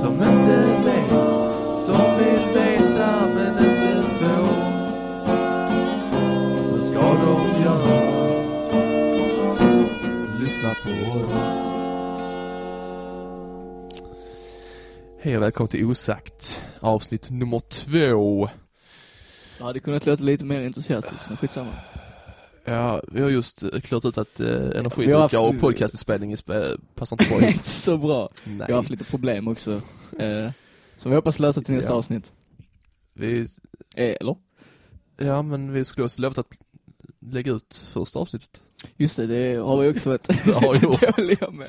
som inte vet, som vill veta men inte får. Vad ska de göra? Lyssna på oss. Hej och välkommen till Osagt, avsnitt nummer två. Det hade kunnat låta lite mer entusiastiskt, men skitsamma. Ja, vi har just eh, klart ut att eh, haft- och podcastinspelning sp- passar inte ihop. Inte så bra. Nej. Jag har haft lite problem också. Eh, som vi hoppas lösa till nästa Ja. avsnitt. Vi, Eh, eller? ja, men vi skulle också lovat att lägga ut första avsnittet. Just det, det har vi också varit gjort. dåliga med.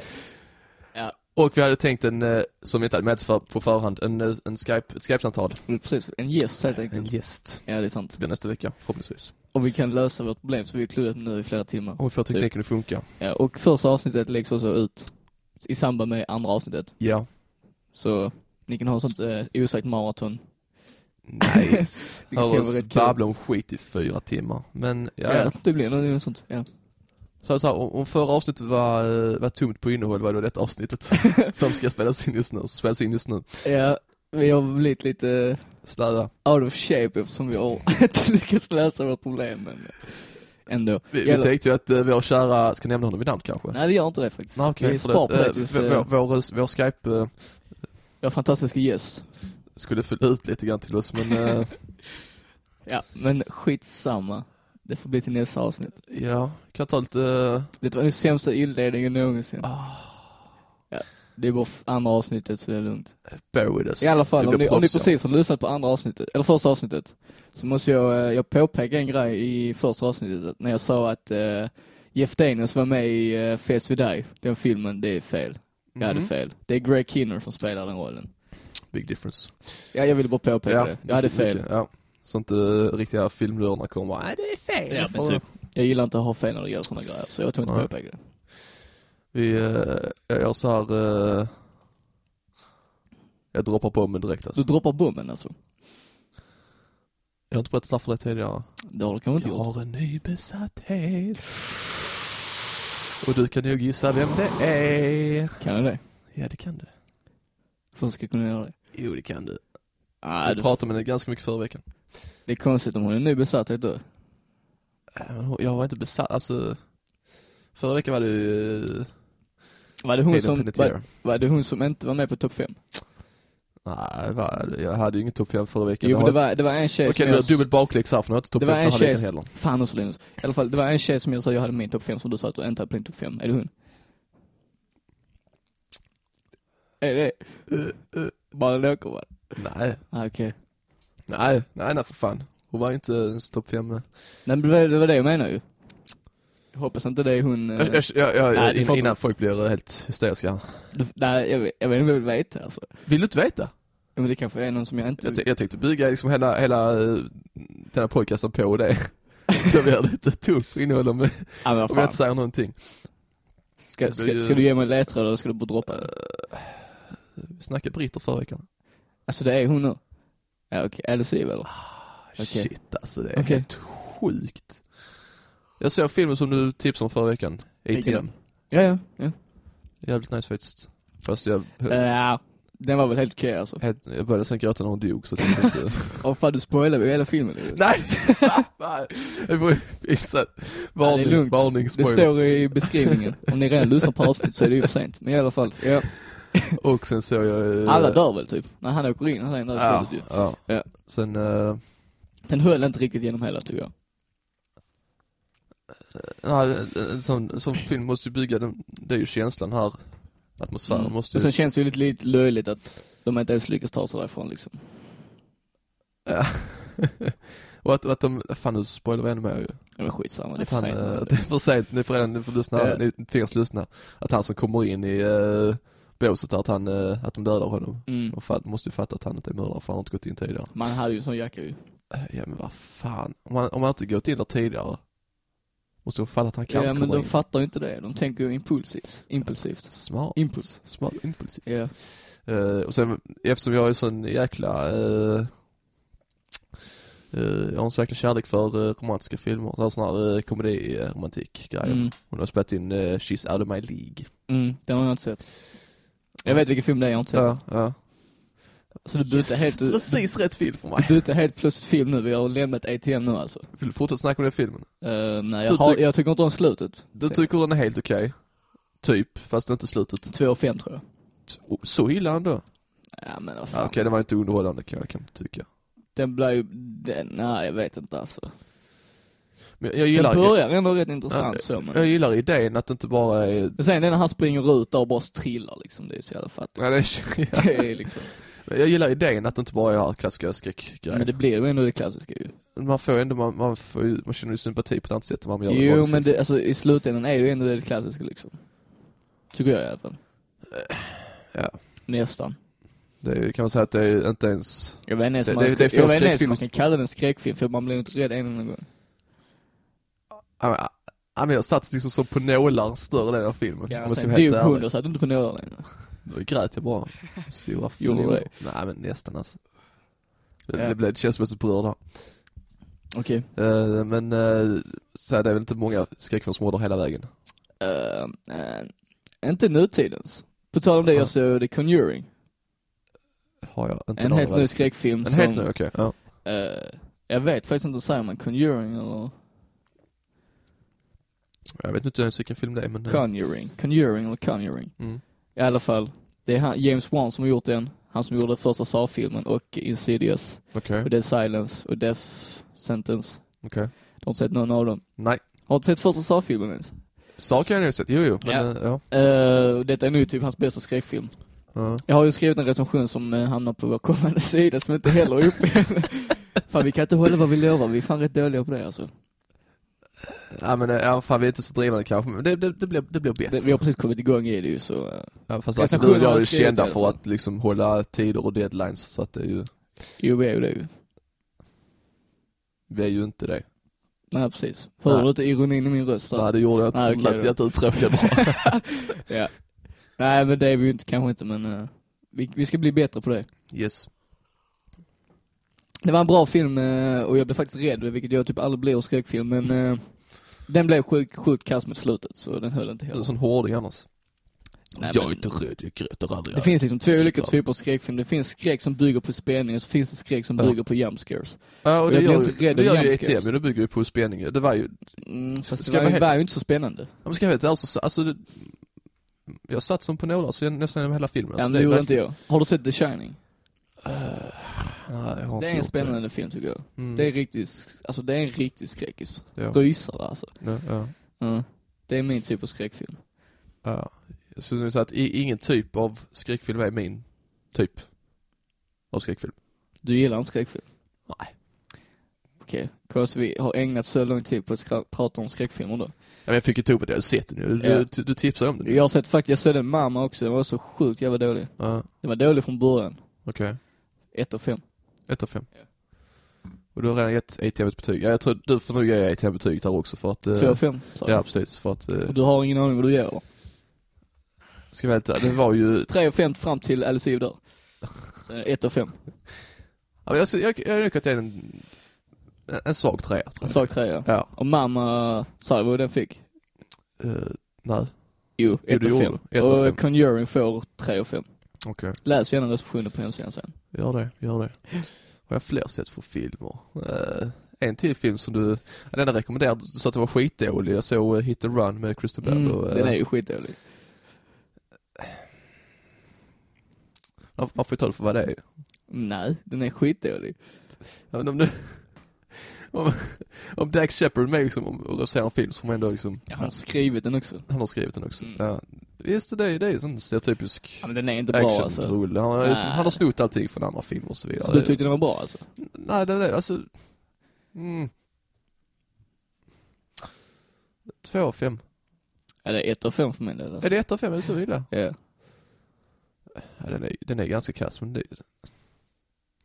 Och vi hade tänkt en, eh, som vi inte hade mätt för, på förhand, en, eh, en Skype, ett Skype-samtal. Men Precis, en gäst helt En enkelt. gäst. Ja, det är sant. Det nästa vecka, förhoppningsvis. Och vi kan lösa vårt problem som vi har klurat nu i flera timmar. Och vi får tekniken att funka. Ja, och första avsnittet läggs också ut i samband med andra avsnittet. Ja. Så ni kan ha sånt eh, osagt maraton. Nice. Hör oss babbla om skit i fyra timmar. Men, ja, Ja, ja. det blir något sånt. Ja. Så, så här, om, förra avsnittet var, eh, var tomt på innehåll var det detta avsnittet som ska spelas in just nu, som spelas in just nu. ja, vi har blivit lite Slöa. out of shape eftersom vi har inte lyckats lösa vårt problem. Men ändå. Vi, vi tänkte ju att uh, vår kära, ska nämna honom vid namn kanske? Nej, det gör inte det faktiskt. Nej, okej, vi sparar på det Eh, tills vår, eh, vår, vår, vår Skype eh, vår fantastiska gäst. skulle fylla ut lite grann till oss men eh, Ja, men skitsamma. Det får bli till nästa avsnitt. ja, kan ta lite, eh, Det var den sämsta inledningen någonsin. ah, Det är bara andra avsnittet så det är lugnt. bear with us. I alla fall, om ni, om ni precis har lyssnat på andra avsnittet, eller första avsnittet, så måste jag, eh, jag påpeka en grej i första avsnittet, när jag sa att eh, Jeff Daniels var med i uh, Face With Die, den filmen, det är fel. Jag hade Mhm. fel. Det är Greg Kinner som spelar den rollen. Big difference. Ja, jag ville bara påpeka det. Jag hade fel. mycket, ja. Så inte riktiga filmlurarna kommer och bara, nej det är fel. Ja, men typ. Jag gillar inte att ha fel när det gäller sådana grejer, så jag tog inte påpeka det. Vi, uh, jag gör så här, eh, jag droppar bomben direkt Du alltså. droppar bomben alltså? Jag har inte berättat det tidigare. Det har du kanske inte Jag har en ny besatthet. Och du kan nog gissa vem det är. Kan jag det? Ja, det kan du. Hur ska jag kunna göra det? Jo, det kan du. Ah, Jag det, pratade med henne ganska mycket förra veckan. Det är konstigt om hon är en ny besatthet då. Äh, Jag var inte besatt, alltså. Förra veckan var uh, Var det hon som, var, var det hon som inte var med på topp 5? Nej, vad- jag hade ju ingen topp 5 förra veckan. Jo men det har- var, det var en tjej Okej, jag... blir dubbelt bakläxa här för nu har jag inte topp Det 5 var en förra veckan heller. Fan också Linus. I alla fall, det var en tjej som jag sa jag hade min topp 5 som du sa att du inte hade på din topp 5. Är det hon? Är det Bara låter man. Nej, Ah, okej. Nej, nej, nej för fan. Hon var ju inte ens topp 5. Nej men det var, det jag menar ju. Jag hoppas inte det är hon... eh, Jag, jag, jag, jag, Nej, in- innan folk blir eh, helt hysteriska. du, nej, jag, jag vet inte vad jag vill veta alltså. Vill du inte veta? Ja, men det kanske är någon som jag inte... Jag, jag tänkte bygga liksom hela, hela eh, den här podcasten på det. Då blir det lite på innehåll om, ja, om jag inte säger någonting. Ska, ska, ju- ska du ge mig en ledtråd eller ska du bara droppa det? Vi snackade britter förra veckan. Alltså det är hon nu? Ja okej, Alice Eve eller? Okej. Shit alltså, det är Okej. helt sjukt. Jag såg filmen som du tipsade om förra veckan, ATM. Ja, ja, ja. Jävligt nice faktiskt. Fast jag, Eh, Ja, den var väl helt okej alltså. helt, jag började sen gråta när hon dog så jag tänkte inte... Och fan du spoilade ju hela filmen Linus. Nej! Jag det varning, lugnt. varning, Det spoiler. står i beskrivningen. Om ni redan lyssnar på avsnitt så är det ju för sent. Men i alla fall, ja. Och sen såg jag... eh, Alla dör väl typ? När han åker in, han säger det här Ja, slutet ju. ja. Ja. Sen, eh, Den höll inte riktigt genom hela tycker jag. ja, en sån, sån film måste ju bygga, den, det är ju känslan här. Atmosfären Mm. måste Och ju... sen känns det ju lite, lite löjligt att de inte ens lyckas ta sig därifrån liksom. Ja. och att, att de, fan nu spoilar vi ännu mer ju. Det var skitsamma, det är för sent. eh, att det är för sent, ni får redan, ni får lyssna, Ja. ni tvingas lyssna. Att han som kommer in i uh, båset där, att han, eh, att de dödar honom. Mm. Och fatt, måste ju fatta att han inte är mördare för han har inte gått in tidigare. Man hade ju en sån jacka ju. Eh, Ja men vad fan, om man, om man inte gått in där tidigare Måste de fatta att han kan Ja men de in. fattar ju inte det. De tänker ju impulsivt. Impulsivt. Smart. Impuls. Smart, impulsivt. Ja. Eh, och sen eftersom jag är sån jäkla uh, jag har en sån jäkla kärlek för romantiska filmer, så sån här uh, komedi, uh, romantik grejer. Mm. Hon har spelat in uh, She's Out of My League. Mm, den har jag inte sett. Jag vet vilken film det är, jag har inte sett Ja, ja. Så du bytte Yes, helt, du, precis rätt film för du mig. bytte helt plötsligt film nu, vi har lämnat ATM nu alltså. Vill du fortsätta snacka om den filmen? Uh, nej, Du jag, har, jag tycker inte om slutet. Du tycker den är helt okej? Typ, fast inte slutet. 2 och 5 tror jag. Så illa ändå? Ja men vad Ja, fan. okej, det var inte underhållande kan jag kan tycka. Den blir ju, den, nej jag vet inte alltså. Men jag gillar, Den börjar ändå rätt intressant Ja, så men. jag gillar idén att det inte bara är... Men sen är när han springer ut där och bara trillar liksom, det är så jävla fattigt. Ja, det är Det är liksom. jag gillar idén att det inte bara är klassiska skräckgrejer. Men det blir ju ändå det klassiska ju. Man får ändå, man, man, får man känner ju sympati på ett annat sätt än vad man gör Jo men det, alltså i slutändan är det ju ändå det klassiska liksom. Tycker jag i alla fall. Ja. Nästan. Det är, kan man säga att det är inte ens... Jag vet inte ens Det- om man, det- det få jag vet ens man kan kalla den skräckfilm för man blir inte rädd en gång. Ja, men, ja, jag satt liksom som på nålar större delen av filmen. Ja, sen dog hunden så hade du inte på några längre. Då grät jag bara. Stora det? Nej men nästan alltså. Det, Ja. det, blev, det känns som att jag är så berörd här. Okej. Eh, men uh, så här, det är väl inte många skräckfilmer som håller hela vägen. Uh, uh, inte nutidens. På tal om det, Jaha. jag såg The Conjuring. Har jag inte En helt ny skräckfilm En som, helt ny, okej. Ja. eh, jag vet faktiskt inte, säger man Conjuring eller Jag vet inte ens vilken film det är men... eh, Conjuring? Conjuring eller Conjuring? Mm. I alla fall, det är han, James Wan som har gjort den. Han som gjorde första Saw-filmen och Insidious. Okej, Och Dead Silence och Death Sentence. okej. Du har inte sett någon av dem? Nej. Har du inte sett första Saw-filmen ens? Saker har jag nog sett, jo jo. Men, Ja. ja. ja. Uh, detta är nu typ hans bästa skräckfilm. ja. Jag har ju skrivit en recension som uh, hamnar på vår kommande sida som inte heller är uppe. Fan vi kan inte hålla vad vi lovar, vi är fan rätt dåliga på det alltså. Ja men eh, ja, fan vi är inte så drivande kanske, men det, det, det, blir, det blir bättre. Det, vi har precis kommit igång i det ju så. Uh, ja, fast alltså, du och jag är kända för att liksom hålla tider och deadlines, så att det är ju, jo vi är ju det ju. vi är ju inte det. Nej precis. Hör Nej. du inte ironin i min röst där? Nej det gjorde jag inte, Nej, okej lät jätteuttråkad bara. ja. Nej men det är vi ju inte, kanske inte men uh, vi, vi ska bli bättre på det. Yes. Det var en bra film eh, och jag blev faktiskt rädd, vilket jag typ aldrig blir av skräckfilm, men eh, den blev sjukt sjuk kass mot slutet, så den höll inte Du är heller. en sån hårding annars. Nej, jag är men- inte rädd, jag gråter aldrig. Det finns liksom två olika typer av skräckfilm. Det finns skräck som bygger på spänning, och så finns det skräck som Ja. bygger på jump scares. Ja, och Och det jag blir gör, inte rädd det gör ju. ATM, men det bygger ju på spänning. Det var ju, Mm, fast Ska det var, helt- var ju inte så spännande. Ja, men ska jag veta, alltså, alltså det, jag satt som på nålar så jag, nästan genom hela filmen. Ja, Alltså, men det gjorde inte jag. Har du sett The Shining? Nej, Det är en spännande film tycker jag. Mm. Det är riktigt, alltså det är en riktig skräckis. ja. Rysare alltså. Ja, ja, Mm. Det är min typ av skräckfilm. ja. Nog säga att ingen typ av skräckfilm är min typ av skräckfilm. Du gillar inte skräckfilm? Nej. Okej, okay. vi har ägnat så lång tid på att prata om skräckfilmer då. Ja, men jag fick ju ta upp att jag hade sett den ju. Du, Ja. du, du tipsade om den. Jag har sett faktiskt, jag såg den mamma också, den var så sjukt jävla dålig. Ja, Den var dålig från början. okej. 1 av 5. 1 av 5. Och du har redan gett ATM ett betyg. Ja, jag tror du får nog ge ATM betyget där också för att... Eh, 2 av 5, Ja, precis. För att... Eh, och du har ingen aning vad du ger, eller? Ska vi veta, det var ju... 3 av 5 fram till Alice LSU där. 1 av 5. Ja, jag, jag, jag tycker att det är en, en svag trea. Tror. En svag trea? Ja. Och mamma, sa vad den fick? Uh, nej. Jo, 1 av 5. Och, och Conjuring får 3 av 5. Okay. Läs gärna recensioner på hemsidan sen. Gör det, gör det. Har jag fler sett för filmer? Uh, en till film som du, den där rekommenderade, du sa att den var skitdålig. Jag såg eh, Hit and Run med Christer Bell mm, och, uh, Den är ju skitdålig. Man får ju ta det för vad det är. Nej, den är skitdålig. Jag vet om du om, om Dax Shepard med liksom, och recenserar en film så får man ändå liksom, Jag har skrivit den också. han har skrivit den också. Mm. Ja. Visst, det är, det är sån stereotypisk Ja, men den är inte bra alltså. actionrulle. Han, har- liksom, han har snott allting från andra filmer och så vidare. Så du tyckte den var bra alltså? Nej, det är alltså... Mm. Två av fem. Ja, det är ett av fem för min del alltså. Är det ett av fem? Är det så illa? Ja. Ja, den, är, den är ganska kass, men det...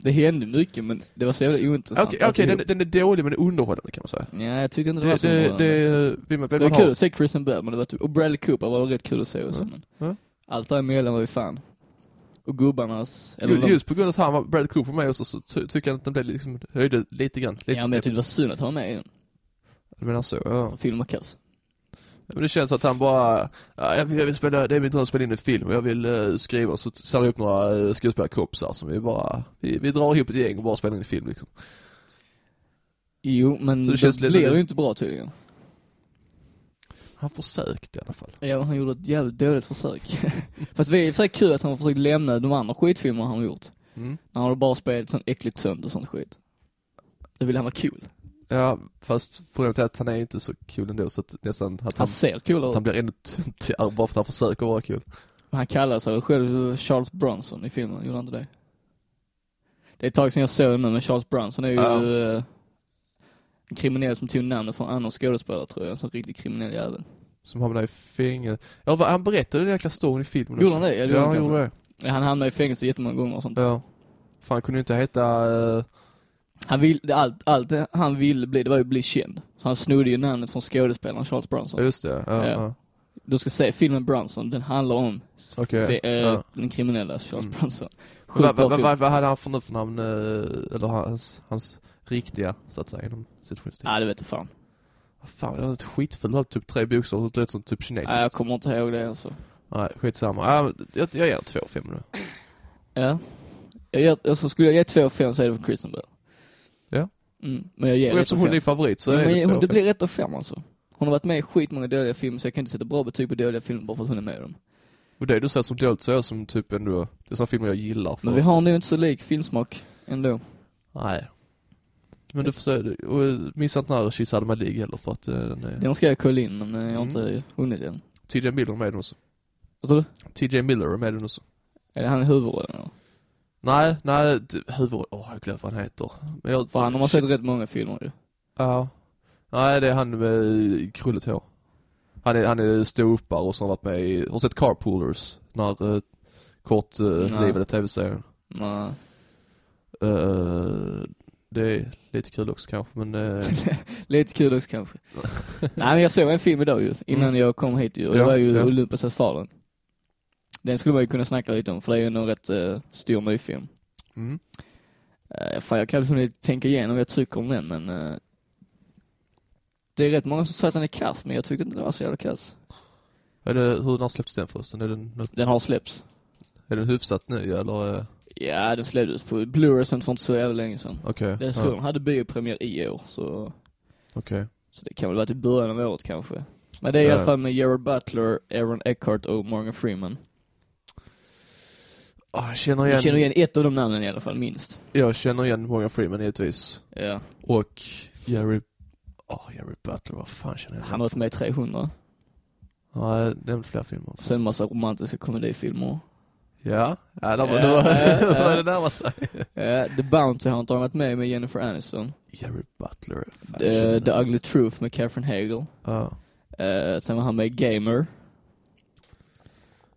Det hände mycket men det var så jävla ointressant. Okej, okej, den, den är dålig men underhållande kan man säga. Ja, jag tyckte inte det var Det, så det, det, vill man, Det vill var man kul ha... att se Kristen Bell, men det var typ, och Bradley Cooper var rätt kul att se också. Ja. Men Ja. Allt däremellan var ju fan. Och gubbarnas, eller Ju- de, Just på grund av att han var Brad Cooper med också så ty, tycker jag att den blev liksom, höjde lite grann. Lite ja men jag tyckte det var synd att ha med i den. Du menar så, ja. För film och kass. Men det känns att han bara, ja, jag, vill, jag vill spela, det är min dröm att spela in en film och jag vill uh, skriva, så samlar upp några uh, skådespelarkompisar som vi bara, vi, vi drar ihop ett gäng och bara spelar in en film liksom. Jo, men Så det det, känns lite- blir ju inte bra tydligen. Han försökte i alla fall. Ja, han gjorde ett jävligt dåligt försök. Fast det är sig kul att han har försökt lämna de andra skitfilmerna han har gjort. Mm. Han har bara spelat sånt äckligt tönt och sånt skit. Då vill han vara cool. Ja, fast problemet är att han är inte så kul ändå så att nästan att han, Han ser cool ut. han blir ännu töntigare bara för att han försöker vara kul. Men Han kallar sig själv Charles Bronson i filmen, gjorde han inte det? Det är ett tag sedan jag såg nu, men Charles Bronson är ju Ja. eh, en kriminell som tog namnet från en annan skådespelare tror jag, en sån riktigt kriminell jävel. Som hamnar i fängelse. Ja, vad- han berättade den jäkla storyn i filmen Gjorde han det? Ja, det Ja, han gjorde det. Han hamnade i fängelse jättemånga gånger och sånt. Ja. Fan, han kunde ju inte heta... Uh, Han vill, allt, allt han ville bli, det var ju bli känd. Så han snodde ju namnet från skådespelaren Charles Bronson. just det. Ja, Ja. Du ska se filmen Bronson, den handlar om Okej. fe- eh, ja. den kriminella Charles Mm. Bronson. Vad va, va, va, hade han för namn, eh, eller hans, hans riktiga, så att säga, inom situationstecken? Ja, det vet jag fan. Fan, det var ett skitfullt, det typ tre bokstäver, det lät som typ kinesiskt. Nej, jag kommer inte ihåg det alltså. Nej, skitsamma. Ja, men jag, jag ger två fem nu. Ja. Jag ger, alltså, skulle jag ge 2 och 5 så är det för Kristen Bell. Mm, men jag ger Och 1 eftersom hon är 5. din favorit så Ja, är men det två hon, det fem. blir 1 och 5 alltså. Hon har varit med i skitmånga dåliga filmer så jag kan inte sätta bra betyg på dåliga filmer bara för att hon är med i dem. Och det du säger som dåligt så är som typ ändå, det är sådana filmer jag gillar. För Men vi har nog inte så lik filmsmak ändå. Nej. Men du får säga, och missa inte den här She's My League heller för att eh, den är... Den ska jag kolla in men eh, jag har Mm. inte hunnit än. TJ Miller är med den också. Vad sa du? TJ Miller är med den också. Är det han i huvudrollen eller? Nej, nej, huvud... Åh, jag glömde vad han heter. Men jag... För han har sett rätt många filmer ju. Ja. Nej, det är han med krulligt hår. Han är, han är ståuppare och så har varit med i, har sett Carpoolers? Den här uh, kort uh, Nej. livade tv-serien. Nej. Uh, det är lite kul också kanske men... Uh, Lite kul också kanske. Nej men jag såg en film idag ju, innan Mm. jag kom hit ju. Och det Ja, var ju ja. Olympus has fallen. Den skulle man ju kunna snacka lite om, för det är ju en rätt uh, stor ny film. mm. Uh, fan jag kan hunnit tänka igenom vad jag tycker om den men uh, Det är rätt många som säger att den är kass, men jag tyckte inte den var så jävla kass. Är det, hur, när släpps den förresten? Är den, Den har släppts. är den hyfsat ny eller? Ja, den släpptes på Blu-ray sen för inte så jävla länge sedan. Okej. Den tror ja, de hade biopremiär i år, så, Okej. så det kan väl vara i början av året kanske. Men det är i alla fall med Gerard Butler, Aaron Eckhart och Morgan Freeman. Ah, jag känner igen, Jag känner igen ett av de namnen i alla fall, minst. jag känner igen Morgan Freeman givetvis. Ja. Och Jerry, åh Jerry Butler, vad fan känner jag Han har varit med i 300. Nej, det är fler filmer. Sen massa romantiska komedifilmer. Ja, ja det var, Ja, det var, ja, var ja. det närmar sig. Ja, The Bounty Hunter har varit med med Jennifer Aniston. Jerry Butler, fan, The, The Ugly. Truth med Catherine Hagel. Ja. Eh, sen var han med Gamer.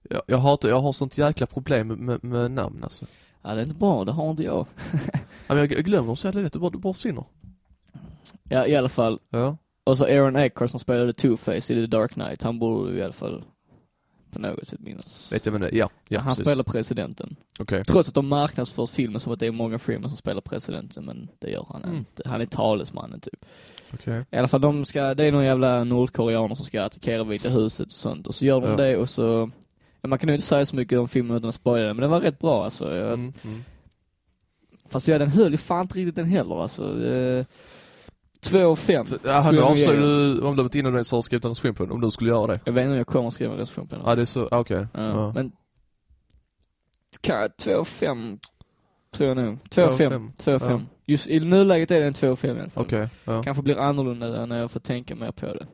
Jag, jag, hatar, jag har sånt jäkla problem med, med, namn alltså. Ja, det är inte bra, det har inte jag. Ja, men jag, glömmer dem så jävla lätt, det bara, det bara försvinner. Ja, i alla fall. Ja. Och så Aaron Eckhart som spelade Two-Face i The Dark Knight. Han borde i alla fall på något sätt minnas. Vet jag vem det är? Ja, ja han precis. spelar presidenten. Okej. Trots att de marknadsför filmen som att det är Morgan Freeman som spelar presidenten, men det gör han Mm. inte. Han är talesmannen typ. Okej. I alla fall, de ska, det är några jävla nordkoreaner som ska attackera Vita huset och sånt. Och så gör de Ja. det och så, man kan ju inte säga så mycket om filmen utan att spoila men den var rätt bra alltså. Jag, Mm, mm. Fast ja, den höll ju fan inte riktigt den heller alltså. Eh, Två och fem. Ja, nu avslöjar du omdömet innan du ens har skrivit en recension på den, om du skulle göra det. Jag vet inte om jag kommer att skriva en recension på den. Ja, det är så, ah, okej. Ja, Ja. Men, kan, två och fem tror jag nog. Två och Två och fem. fem. Två och Ja. fem. Just i nuläget är det en två och fem i alla fall. Okej, ja. Kanske blir annorlunda när jag får tänka mer på det.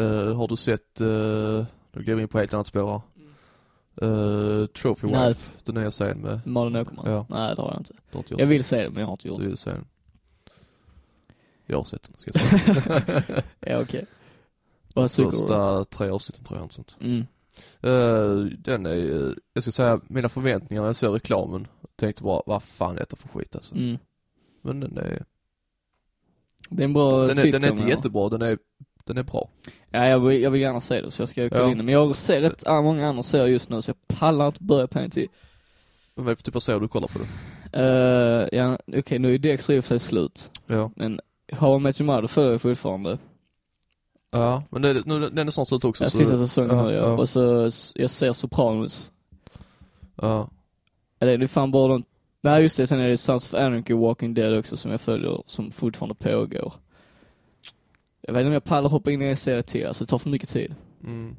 Eh, har du sett, uh, nu går vi in på helt annat spår här. Eh, Trophy Nej. Wife, den nya serien med, Malin Åkerman? Ja. Nej, det har jag inte. du har inte gjort Jag vill se det, men jag har inte gjort Du det. vill se den. Jag har sett den, ska jag säga. Ja, okej. Vad tycker du? Första tre avsnitten tror jag, inte sånt. Mm. Eh, den är, eh, jag ska säga, mina förväntningar när jag såg reklamen, tänkte bara, vad fan är detta för skit alltså. Mm. Men den är, Det är en bra den är, den är sitcom, inte jättebra, den är, den är bra. Ja, jag vill, jag vill gärna se det, så jag ska kolla Ja. in det. Men jag ser rätt ah, många andra serier just nu, så jag pallar inte börja på en till. Vad är det för typ av serie du kollar på det? Uh, ja, okej, nu är Dexter i och för sig slut. Ja. Men How I Met Your Mother följer jag fortfarande. Ja, men det, nu, den är snart slut också. Ja, så- sista säsongen ja, nu ja. Och så, jag ser Sopranos. Ja. Eller det är fan bara de, nej just det, sen är det Sons of Anarchy Walking Dead också som jag följer, som fortfarande pågår. Jag vet inte om jag pallar hoppa in i en serie till, alltså det tar för mycket tid. Mm.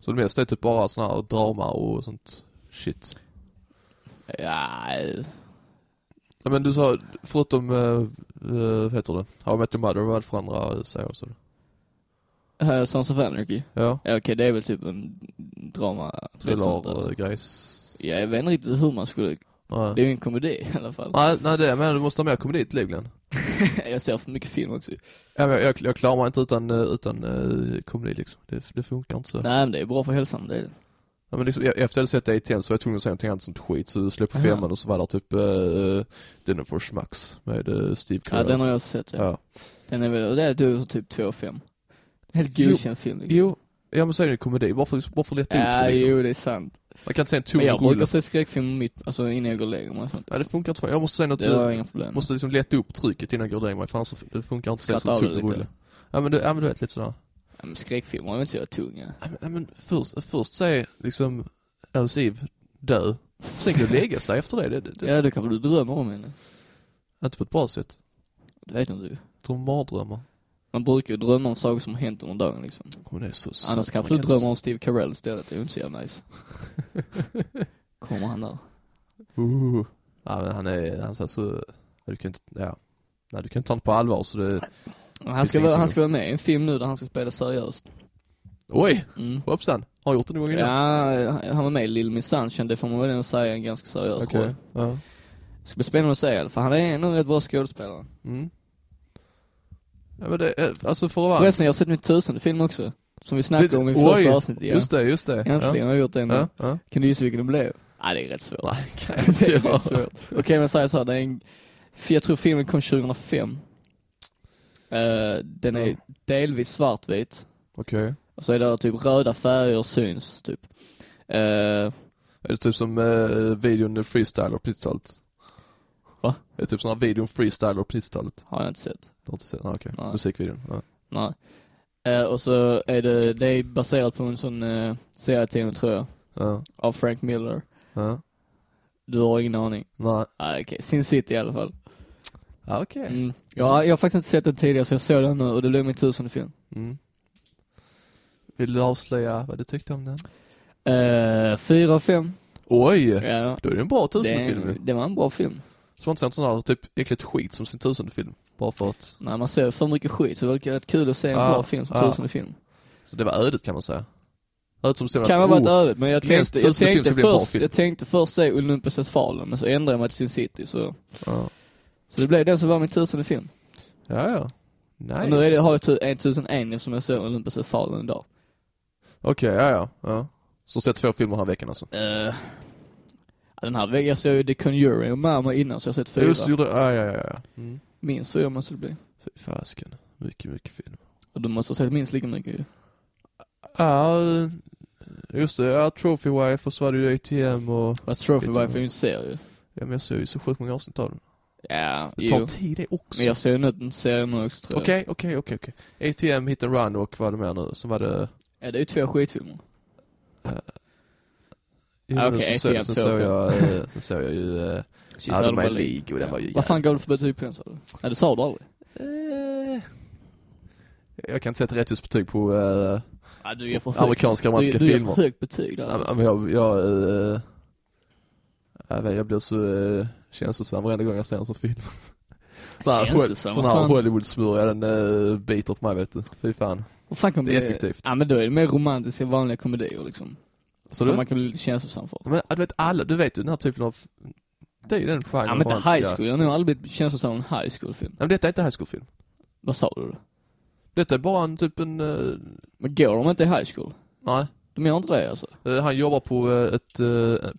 Så det mesta är typ bara sån här drama och sånt shit. Ja, eh, Ja, men du sa, förutom, uh, vad heter det? How I Met Your Mother, vad för andra serier sa du? här är Sons of Anarchy. Ja, Ja, okej, det är väl typ en drama. thriller, uh, grejs. Ja, jag vet inte riktigt hur man skulle, Nej. det är ju en komedi i alla fall. Nej, nej det är men du måste ha mer komedi till Glenn. jag ser för mycket film också. Ja, men jag, jag, klarar mig inte utan, eh, utan uh, komedi liksom. Det, det funkar inte så. Nej men det är bra för hälsan, det är. Ja, men liksom, jag- efter jag hade sett ATM så var jag tvungen att säga någonting annat sånt skit. Så jag slog på femman och så var det typ uh, Dinner for Schmucks med uh, Steve Ja, Carell. den har jag sett ja. Ja. Den är väl, det är du typ 2 5 Helt godkänd film liksom. Jo, ja men så är det komedi. Bara för, bara för att leta upp Ja, det liksom. jo det är sant. Man kan inte säga en ton Men jag rulle. brukar se skräckfilm mitt, alltså innan jag går och lägger mig. Ja det funkar inte för Jag måste säga något, Det har jag inga problem med. måste liksom leta upp trycket innan jag går och lägger mig. För annars det funkar inte att av det tung rulle. Ja men, du, ja men du vet lite sådär. Ja, men skräckfilmer är väl inte så tunga? Ja men, ja, men först, först säger liksom Alice Eve dö. Sen kan du lägga sig efter det. Det, det, Ja, det kanske du drömmer om henne. Inte på ett bra sätt. Det vet inte du. De mardrömmar. Man brukar ju drömma om saker som har hänt under dagen liksom. Hon är så söt. Annars kanske du drömmer om Steve Carell istället, det är ju inte så jävla nice. Kommer han där? Uh. Ja men han är, han är så, du kan inte, ja. Nej du kan inte ta honom på allvar så det, Han ska, vara, han ska vara med i en film nu där han ska spela seriöst. oj! Mm. Hoppsan! Har jag gjort det någon gång innan? Ja, han var med i Little Miss Sunshine, det får man väl ändå säga är en ganska seriös Okej, roll. ja. Det ska bli spännande att se fall. Han är en rätt bra skådespelare. Mm. Ja men det, är- alltså för att. Förresten, jag har sett min tusende film också. Som vi snackade Det- om i oj, första avsnittet. Ja. Just det, just det. Äntligen har jag gjort det nu. Ja, ja. Kan du gissa vilken det blev? Nej, det är rätt svårt. Nej, kan jag inte det är göra. rätt svårt. Okej, men säg så här, det är en, jag tror filmen kom 2005. Eh, den är Ja. delvis svartvit. Okej. Och så är det typ röda färger syns, typ. Eh, Är det typ som uh, videon Freestyler på 90-talet? Va? Är det typ sån här videon Freestyler på 90-talet? har jag inte sett. Du har inte sett? Ah, okej. Nej. Musikvideon? Ja. Nej. Eh, och så är det, det är baserat på en sån uh, serietidning tror jag. Ja. Av Frank Miller. Ja. Du har ingen aning? Nej. Ah, okej, Sin City i alla fall. Ja, okej. Mm. Ja, jag har faktiskt inte sett den tidigare så jag såg den nu och det blev min tusende film. Mm. Vill du avslöja vad du tyckte om den? Uh, fyra av fem. Oj! Ja. Då är det en bra Det, tusende film det var en bra film. Så man säger en sån här typ äckligt skit som sin tusende film. Bara för att, När man ser för mycket skit så det rätt kul att se en Ja, bra film som ja. tusende film. så det var ödet kan man säga. Ödet som bestämde Kan ha att, varit oh, ödet, men jag tänkte, jag tänkte, först, jag tänkte först se Olympus fallen, men så ändrade jag mig till Sin City så, ja. så det blev den som var min tusende film. ja, ja. Nice. Och nu är det, har jag tu- 1001 eftersom jag såg Olympus fallen idag. Okej, ja, ja, ja. Så sett två filmer här veckan alltså. Uh, ja, den här jag såg ju The Conjuring och Mamma innan så jag har sett fyra. Just gjorde, ja, ja, ja, ja. Mm. Minst fyra måste det bli. Fy fasken. Mycket, mycket film. Och du måste ha sett minst lika mycket ju. Ja, just det. Ja, Trophy Wife och så var det ju ATM och... Fast Trophy Wife är ju en serie. Ja men jag ser ju så sjukt många avsnitt av den. Ja, Det tar jo. tid det också. Men jag ser ju nu en serie nu också tror jag. Okej, okej, okej, okej. ATM, Hit and Run och vad det mer nu? Så var det... Ja, det är ju två skitfilmer. Jo, Ah, så, ATM, sen, såg jag, eh, sen såg jag ju... Uh, of my League och den var ju Vad fan gav du för betyg på den sa du? Nej, det sa du aldrig. eh, jag kan inte sätta rättvist betyg på uh, Ja, du ger för högt. amerikanska romantiska du, du ger filmer. för högt betyg där. Ja, men jag, jag, uh, jag, vet, jag blir så uh, känslosam varenda gång jag ser en sån film. Sån här. Hollywood-smörja, den uh, biter på mig vet du. Fy fan. Fan Det är effektivt. Ja men då är det mer romantiska vanliga komedier liksom. Så du? man kan bli lite känslosam för. Men du vet alla, du vet ju den här typen av, det är ju den genren Ja men inte high school, jag har nog aldrig blivit känslosam av en high school-film. Men detta är inte high school-film. Vad sa du? Detta är bara en typ en, uh, Men går de inte i high school? nej. De gör inte det alltså? Eh, han jobbar på eh, ett,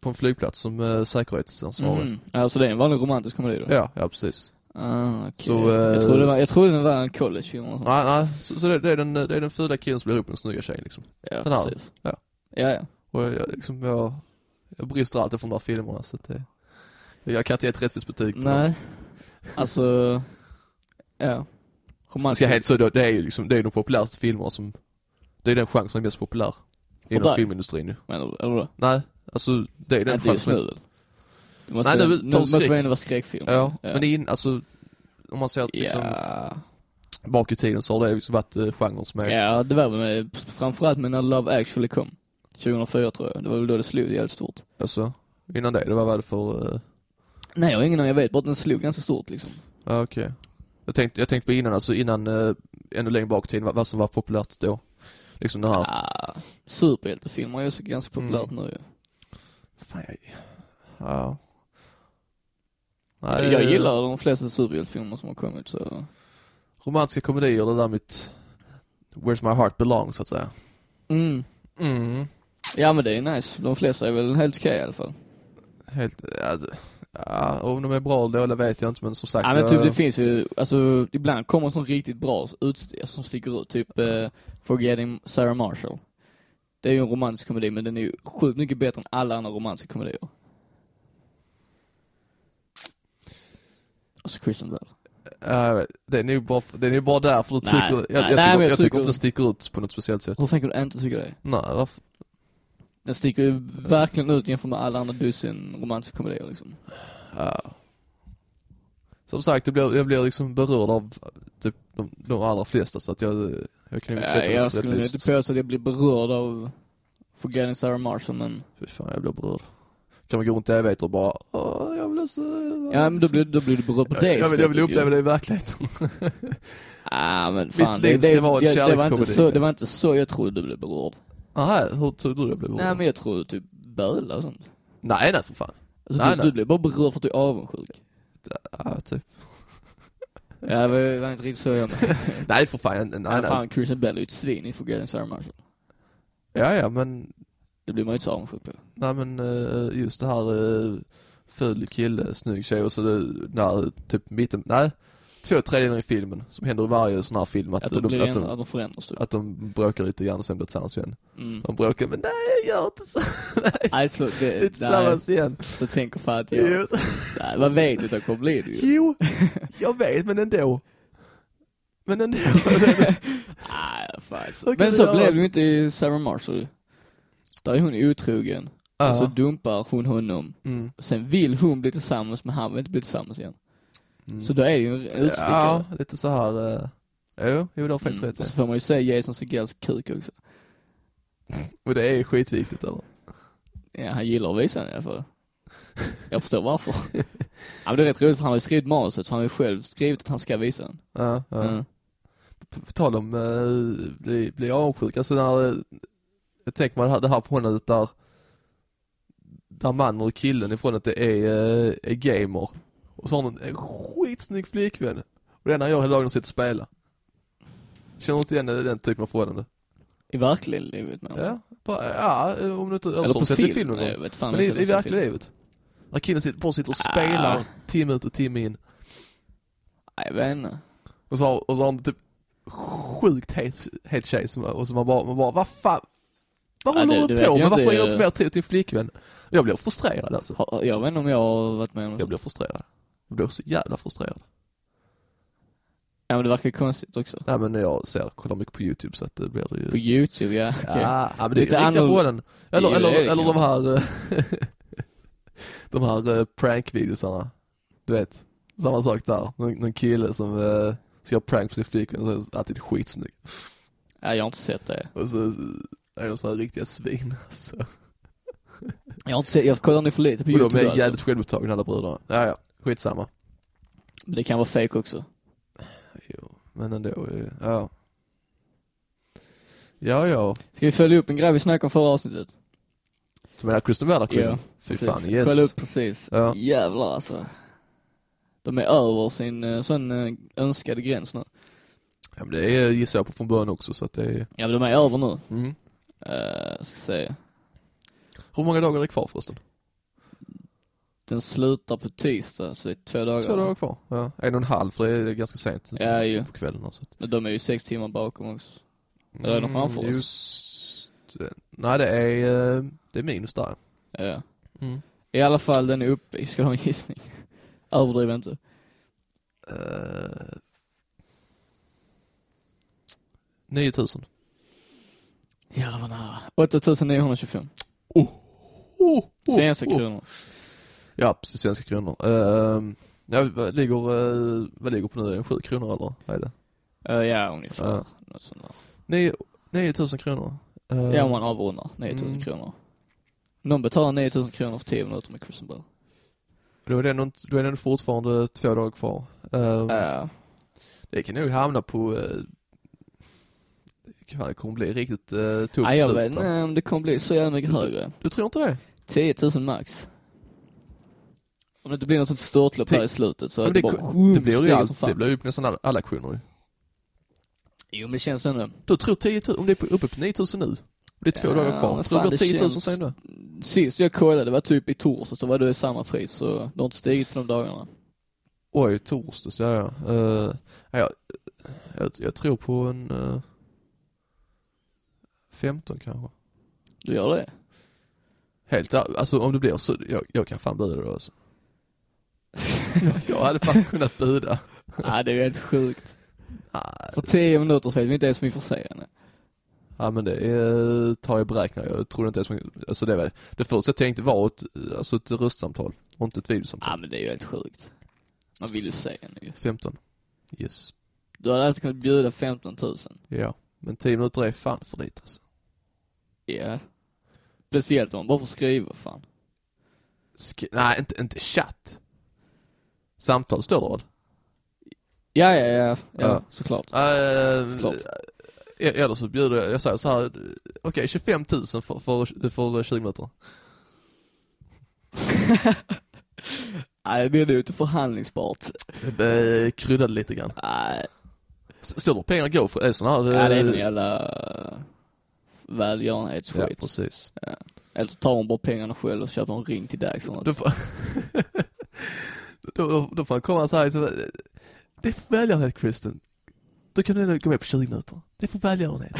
på en flygplats som uh, säkerhetsansvarig. Mm. Alltså det är en vanlig romantisk komedi då? Ja, ja precis. Ah, okej. Så, jag, trodde det var, jag trodde det var en collegefilm sånt. Nej, nej, så, så det, det, är den, det är den fula killen som blir ihop med den snygga tjejen liksom. Ja, den här. precis. Ja. Ja, ja. Och jag, liksom, jag, jag brister alltid från de där filmerna så att det, jag kan inte ge ett rättvist betyg på dem. Nej. Alltså, ja. helt så, det är ju liksom, det är de populäraste filmerna som, det är den genren som är mest populär. Inom dig? filmindustrin ju. Menar du? Eller? Nej, alltså det är den Inte genren just som nu är, väl? Det måste, Nej, det- nu måste vara en vara skräckfilm. ja, men det är in, alltså, om man ser att liksom, Ja. bak i tiden så har det liksom varit uh, genren som är, ja, det var med, framförallt med när Love actually kom. 2004 tror jag. Det var väl då det slog jävligt stort. alltså, innan det, det var det för, uh, Nej, jag har ingen aning. Jag vet bara att den slog ganska stort liksom. ja okej. Jag tänkte, jag tänkte på innan, alltså innan, uh, ännu längre bak i tiden, vad, vad som var populärt då. Liksom den här, Ah, superhjältefilmer är ju så ganska populärt Mm. nu ju. fan jag, ja. Jag gillar de flesta superhjältefilmer som har kommit så. romantiska komedier, det där mitt Where's my heart belongs så att säga. Mm. Mm. Ja men det är nice. De flesta är väl helt okej i alla fall. Helt, det- ja, om de är bra eller dåliga vet jag inte men som sagt. Ja men typ det finns ju, alltså ibland kommer sån riktigt bra utst- som sticker ut. Typ eh, Forgetting Sarah Marshall. Det är ju en romantisk komedi men den är ju sjukt mycket bättre än alla andra romantiska komedier. Och så Kristen Bell. Vet. det är nog bara, det är nog bara därför du Nej, tycker, jag, nej, jag, nej, tycker, men jag, jag tycker tycker- inte den sticker ut på något speciellt sätt. Hur fan kan du inte tycka det? Nej, varför? Den sticker ju verkligen ut jämfört med alla andra dussin romantiska komedier liksom. Ja. Som sagt, jag blir, jag blir liksom berörd av typ de, de allra flesta så att jag, jag kan ju inte Ja, sätta jag skulle inte påstå att jag blir berörd av Forgetting Sarah Marshall men, Fy fan, jag blir berörd. Kan man gå runt i evigheter och bara, jag vill också... ja men då blir, då blir du berörd på det jag, jag, vill, jag vill uppleva ju. det i verkligheten. Ah, men fan, liv det, ska det, vara en jag, det, var inte kärlekskomedi. så, det var inte så jag trodde du blev berörd. Nej, hur tror du jag blev? Nej men jag trodde typ böla och sånt. nej, nej för fan. Alltså, Nej, du, nej. du blev bara berörd för att du är avundsjuk. Ja, typ. Ja, det var, inte riktigt så jag menade. Nej för fan, nej, Nej, fan, Kristen Bell är ju ett svin i Forgetting Sarah Marshall. Ja, ja, men, Det blir man ju inte så avundsjuk på. nej men eh, just det här uh, ful kille, snygg tjej och så det, när typ mitten, nej, två tredjedelar i filmen som händer i varje sån här film att, Att de, de blir att, ändå, de, att de förändras typ. att de bråkar lite grann och sen blir tillsammans igen. Mm. De bråkar, men nej jag gör inte så, Nej, så, vi är det, nej, tillsammans igen. så tänker fan att jag, så- nej, vad vet du att det kommer bli det ju. Jo, jag vet men ändå. Men ändå. Nej, fan. Så Men det så blev det alltså. ju inte i Sarah Marshall. Där är hon otrogen. Och så dumpar hon honom. Mm. Sen vill hon bli tillsammans men han vill inte bli tillsammans igen. Mm. Så då är det ju en utstickare. Ja, lite så här. Uh, jo, jo, det har faktiskt Mm. rätt Och så får man ju se Jason Segels kuk också. Och det är skitviktigt eller? Ja, han gillar att visa den i alla fall. Jag förstår varför. ja, men det är rätt roligt för han har ju skrivit manuset så han har ju själv skrivit att han ska visa den. Ja, ja. Mm. På tal om uh, bli, bli avundsjuk, alltså när, eh, jag tänker mig det här, det förhållandet där, där mannen och killen i förhållandet är, uh, är gamer. Och så har hon en skitsnygg flickvän. Och det enda han gör hela dagen att sitta och spela. Känner du inte igen den typen av förhållande? I verkliga livet menar Ja, bara, ja, om du inte, eller Eller så på har du sett i film. filmen Jag någon. vet fan Men i, i verkliga film. livet. När killen sitter, bara sitter och Ah. spelar timme ut och timme in. Nej, jag vet inte. Och så har, och så har han typ sjukt het, het tjej som, och så man bara, man bara, vad fan? Vad Ja, håller det- du det på med? Varför har du inte mer tid till din flickvän? Jag blir frustrerad alltså. Jag vet inte om jag har varit med om Jag blir frustrerad. Jag blir så jävla frustrerad. Ja men det verkar konstigt också. Nej men jag ser, kollar mycket på youtube så att det blir det ju. På youtube, ja. okej. Ja, ja men det är riktiga annorlunda. förhållanden. Eller, eller, det eller de här eh, De här eh, prank-videosarna. Du vet, samma sak där. Någon, någon kille som uh, ska göra prank på sin flickvän och så är alltid skitsnygg. Ja, jag har inte sett det. Och så är de såna här riktiga svin alltså. Jag har inte sett, jag kollar nu för lite på Och de youtube är alltså. jävligt självupptagna alla brudarna. Ja, ja, skitsamma. Men det kan vara fake också. Jo, men ändå, ja. Ja, ja. Ska vi följa upp en grej vi snackade om förra avsnittet? Du menar Kristen Bell Ja, Fy Precis. fan, yes. Kolla upp precis. Ja. Jävlar alltså. De är över sin eh, sån eh, önskade gräns nu. Ja, men det är, gissar jag på från början också så att det är, Ja men de är över nu. mm. Uh, ska se. Hur många dagar är det kvar förresten? Den slutar på tisdag, så det är två dagar. Två dagar kvar. Ja, en och en halv för det är ganska sent Ja, ju. på kvällen. och Så. Men de är ju sex timmar bakom också. Eller är de framför oss? Mm, Just det. Nej, det är, eh, det är minus där. Ja. Mm. I alla fall, den är uppe. Ska du ha en gissning? Överdriv inte. Eh, 9000. Jävlar vad nära. 8925. Oh, oh, Svenska oh. kronor. Ja, precis, svenska kronor. Uh, ja, vad ligger, uh, vad ligger på nu? Det 7 kronor eller? Vad är det? Eh, ja, ungefär. Ja. Något sånt där. 9, 9000 kronor. Uh, Ja, om man avrundar. 9000 Mm. kronor. Någon betalar 9000 kronor för 10 minuter med Kristen Bell. Då är det ändå, då är det ändå fortfarande två dagar kvar. Uh. Det kan nog hamna på, uh, det kommer bli riktigt uh, tufft Nej, jag vet inte om det kommer bli så jävla mycket högre. Du tror inte det? 10 000 max. Om det inte blir något sånt störtlopp här i slutet så att det, det, bara det blir ju som fan. det blir ju nästan alla, alla auktioner. Jo men det känns ändå. Du tror 10 000, om det är uppe på 9000 nu, det är två Ja, dagar kvar, tror du det blir det 10 000 känns- sen då? Sist jag kollade, det var typ i torsdag, så var det samma pris så det har inte stigit de dagarna. Oj, torsdags, ja ja. Uh, ja jag, jag, tror på en uh, 15 kanske. Du gör det? Helt är- alltså om det blir så, jag, jag kan fan buda då alltså. jag, hade fan kunnat buda. Nej det är helt sjukt. För 10 minuter så vet vi inte ens om vi får se henne. Ja men det är, tar jag beräknar, jag tror inte ens, alltså det var, det första jag tänkte var ett, alltså ett röstsamtal och inte ett videosamtal. Ja men det är ju helt sjukt. Man vill ju se henne ju. 15. Yes. Du hade alltid kunnat bjuda 15 000. Ja. Men 10 minuter är fan för lite alltså. Ja. Speciellt om man bara får skriva fan. Sk- nej, inte, inte chatt. Samtal står det? Ja, ja, ja, ja, Ja. såklart. Uh, Såklart. eller så bjuder jag, jag säger så här, okej 25 000 för, för, för 20 minuter. Nej, det blir nog inte förhandlingsbart. Uh, kryddade lite grann. Nej, Står det pengar går för, är det sån här... ja, det är eh, en jävla välgörenhetsskit. Ja, precis. Eller så tar hon bara pengarna själv och köper en ring till Dax eller något. Då får, då, då, då får han komma så här, så, det är för välgörenhet Kristen. Då kan du gå med på 20 minuter. Det är för välgörenhet.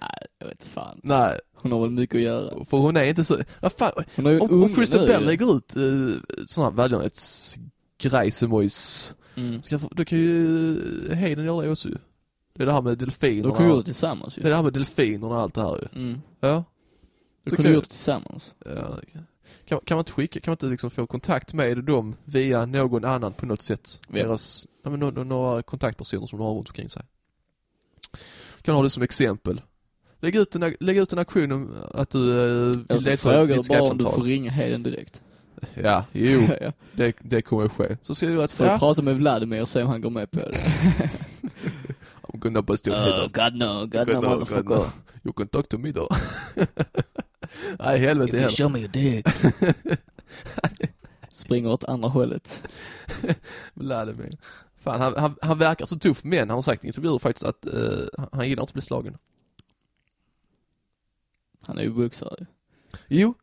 Nej, jag vet inte fan. Nej, Hon har väl mycket att göra. för hon är inte så, vad fan, Hon ju en om, om Kristen Bell ju. lägger ut uh, sådana här välgörenhetsgrejsemojs, Mm. ska, då kan ju Hayden göra det också ju. Det är det här med De delfinerna. kunde gjort det tillsammans Det är ju. det här med delfinerna och allt det här ju. Mm. Ja. Då kunde kan- gjort det tillsammans. ja. Kan, kan man inte skicka, kan man inte liksom få kontakt med dem via någon annan på något sätt? Vem? Deras, ja, men några, några kontaktpersoner som de har runt omkring sig. Kan ha det som exempel. Lägg ut en, lägg ut en aktion om att du eh, vill delta i ett du bara om du får Skype-samtal. ringa Hayden direkt. Ja, jo, ja. det, det kommer att ske. Så skriver jag att, Får jag ja, prata med Vladimir och se om han går med på det. I'm gonna bust your head Oh, off. God no, God God no no, God no. You can talk to me då. Nej, helvete heller. show me your dick. Springer åt andra hållet. Vladimir. Fan, han, han, han verkar så tuff men han har sagt i intervjuer faktiskt att eh, han- gillar inte att bli slagen. Han är ju boxare ju. Jo,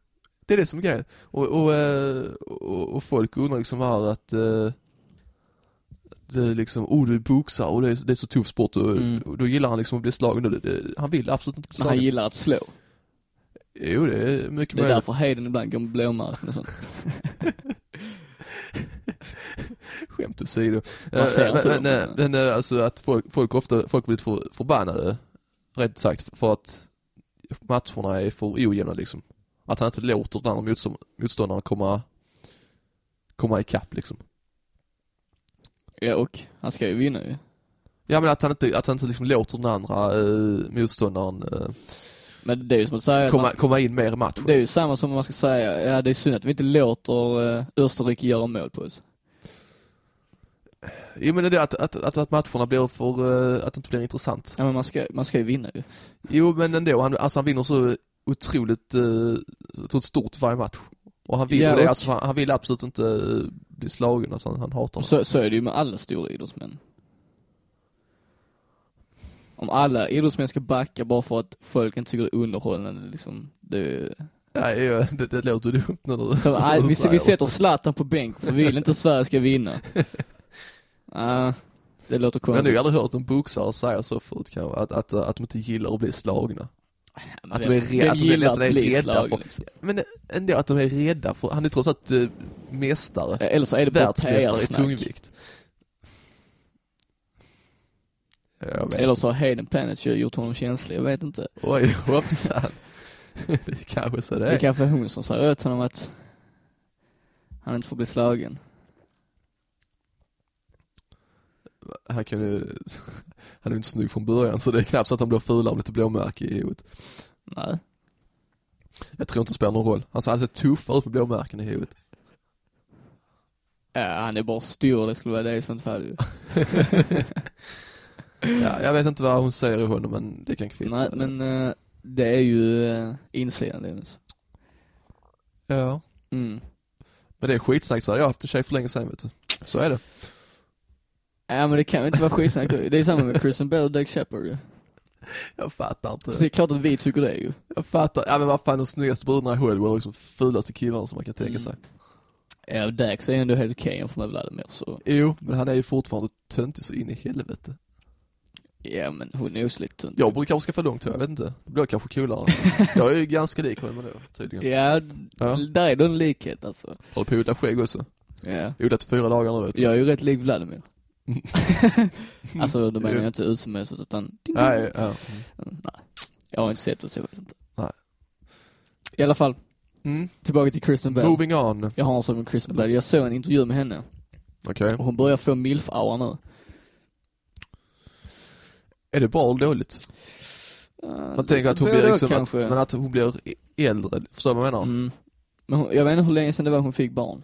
det är det som är grejen. Och, och, eh, och, och folk undrar liksom här att eh, det är liksom, oh du är boxare och det är, det är så tuff sport och, Mm. och då gillar han liksom att bli slagen. Det, det, han vill absolut inte bli Men han slagen. gillar att slå. Jo, det är mycket Det är möjligt. därför Hayden ibland går med blåmärken och sånt. Skämt åsido. Eh, men, men, eh, alltså att folk, folk ofta, folk blir för, förbannade, rätt sagt, för att matcherna är för ojämna liksom. Att han inte låter den andra motstånd- motståndaren komma, komma ikapp liksom. Ja, och han ska ju vinna ju. Ja men att han inte, att han inte liksom låter den andra eh, motståndaren eh, Men det är ju som att säga att komma, man ska, komma in mer i matchen. Det är ju samma som man ska säga, ja det är synd att vi inte låter uh, Österrike göra mål på oss. Jo men det är att, att, att, att matcherna blir för, eh, att det inte blir intressant. Ja men man ska, man ska ju vinna ju. Jo men ändå, han, alltså han vinner så otroligt, eh, ett stort varje match. Och han vill Ja, det, alltså han, han vill absolut inte eh, bli slagen, alltså han, han hatar det. Så, så är det ju med alla stora idrottsmän. Om alla idrottsmän ska backa bara för att folk inte tycker det är underhållande liksom, det Ja, ja, det, det låter dumt när du Så, nej, vi, vi sätter Zlatan på bänk för vi vill inte att Sverige ska vinna. Ah, det låter Jag har nog konstigt. aldrig hört en boxare säga så förut kanske, att, att, att de inte gillar att bli slagna. Men att de är re- att de är nästan rädda slagen, för- liksom? Men ändå att de är rädda för, han är trots allt uh, mästare, Eller så är det bara världsmästare i tungvikt. Jag vet. Eller så har Hayden Panettiere gjort honom känslig, jag vet inte. Oj, hoppsan. det är kanske så det Det är. är kanske är hon som säger åt honom att han inte får bli slagen. Han kan ju, han är ju inte snygg från början så det är knappt så att han blir fulare med lite blåmärke i huvudet. Nej. Jag tror inte det spelar någon roll. Han ser alltid tuffare ut med blåmärken i huvudet. Ja, han är bara stor, det skulle vara det i sånt fall ju. Ja, jag vet inte vad hon säger i honom men det kan kvitta. Nej, men eh, det är ju uh, insidan Linus. Ja. Mm. Men det är skitsnack så hade jag haft en tjej för länge sedan vet du. Så är det. Ja men det kan inte vara skitsnack Det är samma med Kristen Bell och Doug Shepard ju. Jag fattar inte. Så det är klart att vi tycker det ju. Jag fattar, ja men vad fan de snyggaste brudarna i Hollywood är liksom fulaste killarna som man kan tänka Mm. sig. Ja, Dax är ändå helt okej jämfört med Vladimir så. Jo, men han är ju fortfarande töntig så in i helvete. Ja men hon är ju så lite tunt. Jag borde kanske skaffa långt hår, jag vet inte. Det blir kanske coolare. jag är ju ganska lik honom då, tydligen. Ja, Ja. där är då en likhet alltså. Håller på att odla skägg också. Ja. Odlat fyra dagar nu vet du. Jag är ju rätt lik Vladimir. Mm. alltså då menar jag inte utseendemässigt utan Nej, ja. Mm, Nej. Jag har inte sett det så jag vet inte. Nej. I alla fall, Mm. tillbaka till Kristen Bell. Moving on. Jag har en sak med Kristen Bell. Jag såg en intervju med henne Okej. och hon börjar få milf-aura nu. Är det bra eller dåligt? Man tänker att hon blir liksom, att, men att hon blir äldre, förstår du vad jag menar? Mm. Men hon, jag vet inte hur länge sedan det var hon fick barn.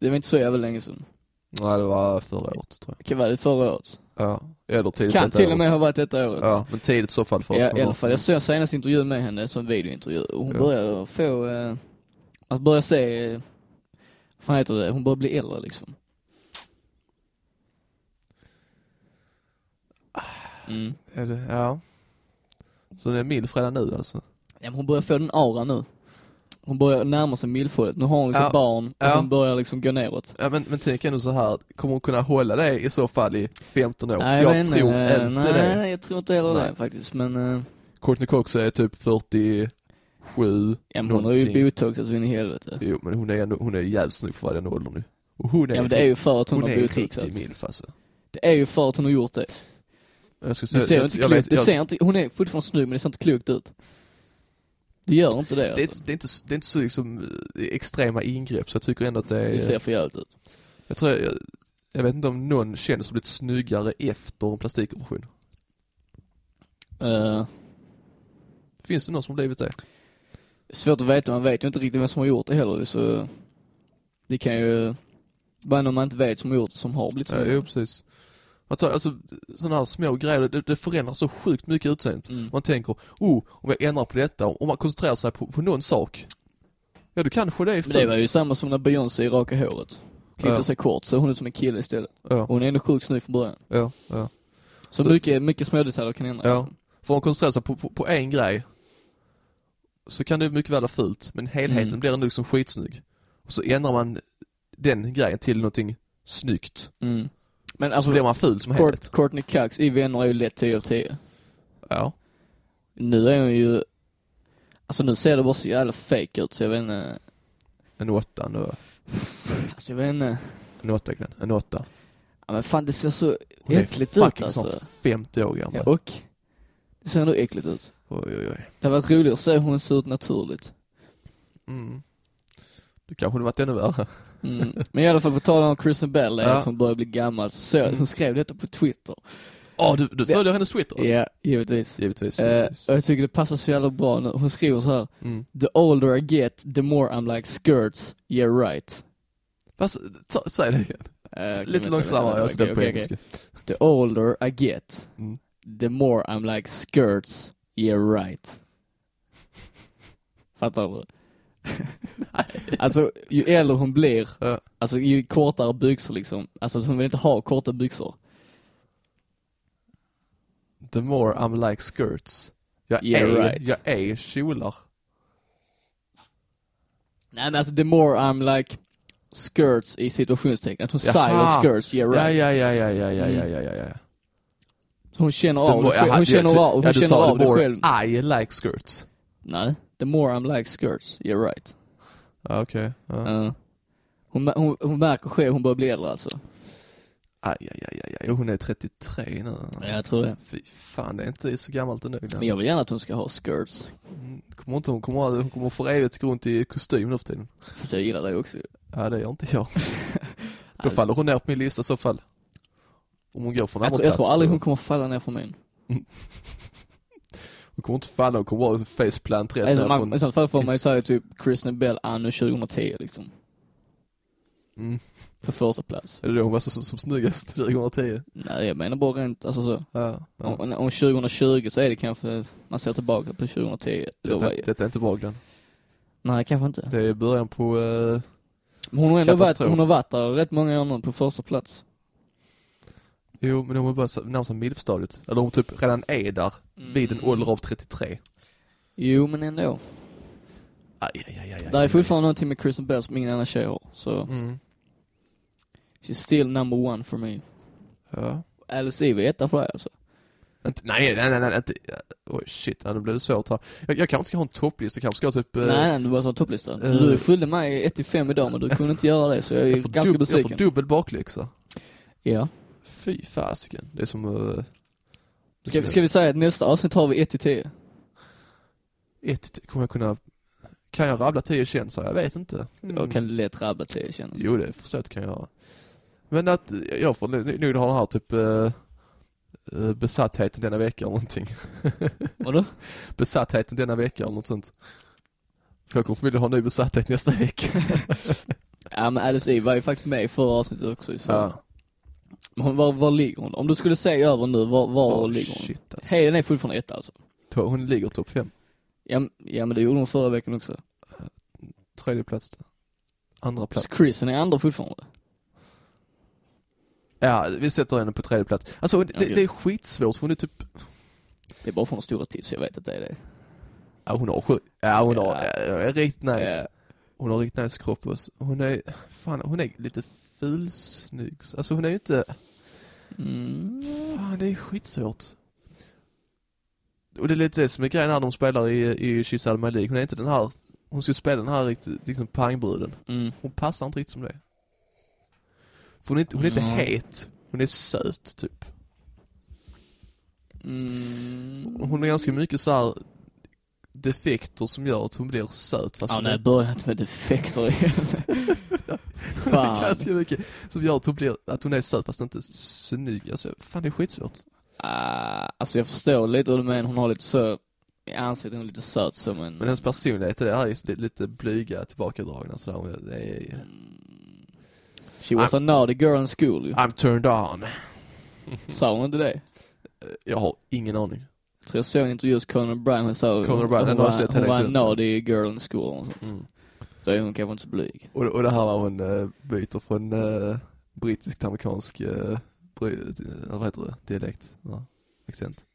Det var inte så jävla länge sedan. Nej det var förra året tror Kan vara det förra året? jag. Ja, eller tidigt Kan till och med året. ha varit detta året. Ja, men tidigt i så fall för att Ja, i alla fall. Jag såg senaste intervjun med henne som videointervju och hon Ja. börjar få, eh, att börja se, eh, vad fan heter det, hon börjar bli äldre liksom. Mm. Är det, ja. Så det är milf redan nu alltså? Ja, men hon börjar få den aura nu. Hon börjar närma sig milfhållet. Nu har hon liksom Ja. barn och Ja. hon börjar liksom gå neråt. Ja men, men tänk ändå så här, kommer hon kunna hålla det i så fall i 15 år? Nej, jag vet tror eh, inte nej, det. jag tror inte heller det Nej. faktiskt. Men, eh, Courtney Cox är typ 47, ja, men hon har ju någonting. botoxat så in i helvete. Jo men hon är ändå, hon är jävligt snygg för den åldern nu. Och hon är, Ja men det är ju för att hon, hon har är botoxat. riktig milf alltså. Det är ju för att hon har gjort det. Jag Det säga, ser inte jag, klokt, det jag, ser inte, hon är fortfarande snygg men det ser inte klokt ut. Det gör inte det det, är alltså. inte, det, är inte, det är inte så liksom eh, extrema ingrepp så jag tycker ändå att det är, Det ser för jävligt ut. jag tror jag, jag vet inte om någon känner som blivit snyggare efter en plastikoperation. Uh, Finns det någon som har blivit det? svårt att veta, man vet ju inte riktigt vem som har gjort det heller så det kan ju vara någon man inte vet som har gjort det som har blivit så. Ja, jo precis. Man tar, alltså sådana här små grejer, det, det förändrar så sjukt mycket utseendet. Mm. Man tänker, oh, om jag ändrar på detta, om man koncentrerar sig på, på någon sak. Ja, då kanske det är Men fult. det var ju samma som när Beyoncé rakade håret. Klippte Ja. sig kort, så hon ut som en kille istället. Ja, Hon är ändå sjukt snygg från början. ja, ja. Så, Så- mycket, mycket små detaljer kan ändra. Ja. För om man koncentrerar sig på, på, på en grej, så kan det mycket väl vara fult, men helheten Mm. blir ändå liksom skitsnygg. Och så ändrar man den grejen till någonting snyggt. Mm. Men så alltså, blir man ful som Court, helhet. Courtney Cox i Vänner är ju lätt 10 av 10. Ja. Nu är hon ju, alltså nu ser det bara så jävla fake ut så jag vet inte, En åtta, en, alltså jag vet inte. en åtta Glenn. En åtta. Ja men fan det ser så Hon är äckligt ut fucking alltså. snart 50 år gammal. Ja, och det ser ändå äckligt ut. Oj, oj, oj. Det varit roligt att se hur hon ser ut naturligt. Mm. Det kanske hade varit ännu värre. Mm. Men i alla fall på tal om Kristen Bell, Ja. att hon börjar bli gammal, så såg jag att hon skrev detta på Twitter. Ja, du, du Det- följer hennes Twitter alltså? Ja, givetvis. Givetvis, Eh, givetvis. och jag tycker det passar så jävla bra nu. Hon skriver så här. Mm. The older I get, the more I'm like skirts, yeah right. Fast, ta, säg det igen. Okej, Lite långsammare, jag ska på okej, engelska. okej. The older I get, Mm. the more I'm like skirts, yeah right. Fattar du? Alltså, ju äldre hon blir, Ja. alltså ju kortare byxor liksom. Alltså hon vill inte ha korta byxor. The more I'm like skirts. Jag Yeah, är, right. jag är kjolar. Nej men alltså the more I'm like skirts i situationstecken. Att hon säger skirts, yeah right. Ja, ja, ja, ja, ja, ja, Mm. ja, ja, ja. Hon känner av det själv. Hon känner av, hon ja, känner av det själv. I like skirts. Nej, the more I'm like skirts, yeah right. Ja, okej. Ja. Ja. hon, hon, hon märker själv, hon börjar bli äldre alltså. Aj, aj, aj, aj, aj. hon är 33 nu. Ja, jag tror det. Fy fan, det är inte så gammalt ändå. Men jag vill gärna att hon ska ha skirts. Mm, Kommer inte, hon, kommer, hon kommer för evigt gå runt i kostym nu för tiden. Fast jag gillar det också. Ja, det gör inte jag. Då faller hon ner på min lista i så fall. Om hon går från Jag andra tror, jag tror aldrig så- hon kommer falla ner från min. Hon kommer inte falla, hon kommer bara faceplant rätt Alltså, man, från... I sånt fall får man ju säga typ Kristen Bell anno 2010 liksom. Mm. På första plats. Är det då hon var så, som, som snyggast 2010? Nej, jag menar bara rent, alltså så. Ja. ja. Om, om 2020 så är det kanske, man ser tillbaka på 2010. Då Detta, var, detta är inte bra Glenn. nej, kanske inte. Det är början på... eh, Men hon har ändå varit, hon har varit där rätt många år nu på första plats. Jo, men hon börjar närma sig milfstadiet. Eller hon typ redan är där vid en Mm. ålder av 33. Jo, men ändå. Aj, aj, aj, aj, aj. Där är fortfarande någonting med Kristen Bell som ingen annan tjej har. Så, Mm. she's still number one for me. Ja. Alice Eve är etta för dig alltså. Inte, nej, nej, nej, nej, inte... Oj, shit, ja, nu blev det svårt här. Jag, jag kanske ska ha en topplista, kanske ska ha typ... eh, nej, nej, du bara sa topplista. eh, Du skyllde mig 1 till 5 idag, men du kunde inte göra det, så jag är jag ganska dub, jag får besviken. dubbel bakläxa. Ja. Fy fasiken. Det är som... Uh, Ska, vi- ska vi säga att nästa avsnitt har vi 1 till 10? Ett, kommer jag kunna... Kan jag rabbla tio kändisar? Jag vet inte. Mm. Jag kan lätt rabbla 10 känner jag. Jo, det jag att jag kan göra. Men att jag får nog ha den här typ uh, besattheten denna vecka eller någonting. Vadå? Besattheten denna vecka eller något sånt. För jag kommer förmodligen ha en ny besatthet nästa vecka. Ja men Alice var ju faktiskt med i förra avsnittet också så. Ja. Var, var ligger hon? Om du skulle säga över nu, var, var Oh, ligger hon? shit alltså. Hayden är fortfarande etta alltså. Hon ligger topp fem. Ja, ja men det gjorde hon förra veckan också. Tredje plats då. Andra plats. Så är andra fortfarande. Ja, vi sätter henne på tredje plats. Alltså det, Okej. det är skitsvårt för hon är typ, Det är bara för hon har stora tits, jag vet att det är det. ja hon har sju, ja hon har, Ja. ja, är riktigt nice. Ja. Hon har riktigt nice kropp också. Hon är, fan hon är lite fulsnygg. Alltså hon är ju inte, Mm. fan det är skitsvårt. Och det är lite det som är grejen här när de spelar i, i My League. Hon är inte den här, hon ska spela den här riktigt, liksom pangbruden. Mm. Hon passar inte riktigt som det. För hon är inte, hon är inte Mm. het. Hon är söt typ. Mm. Hon har ganska mycket så här defekter som gör att hon blir söt fast Ja, hon nej, är börja inte med defekter igen. Fan. ganska mycket som gör att hon blir, att hon är söt fast inte snygg. Alltså, fan det är skitsvårt. Ah, alltså jag förstår lite hur du menar, hon har lite så i ansiktet, hon är lite söt så men... Men hennes personlighet är det här är lite, blyga, tillbakadragna sådär. Är- Det är, She was a naughty girl in school ju. I'm turned on. Sa hon inte det? Jag har ingen aning. Så jag såg en intervju hos Conan Bryan och sa hon, den har var, jag sett hon hela var en naughty girl in school. Mm. Så är hon kanske inte så blyg. Och, och det här när hon uh, byter från uh, brittisk till amerikansk, uh, bry, vad heter det, dialekt, ja, accent.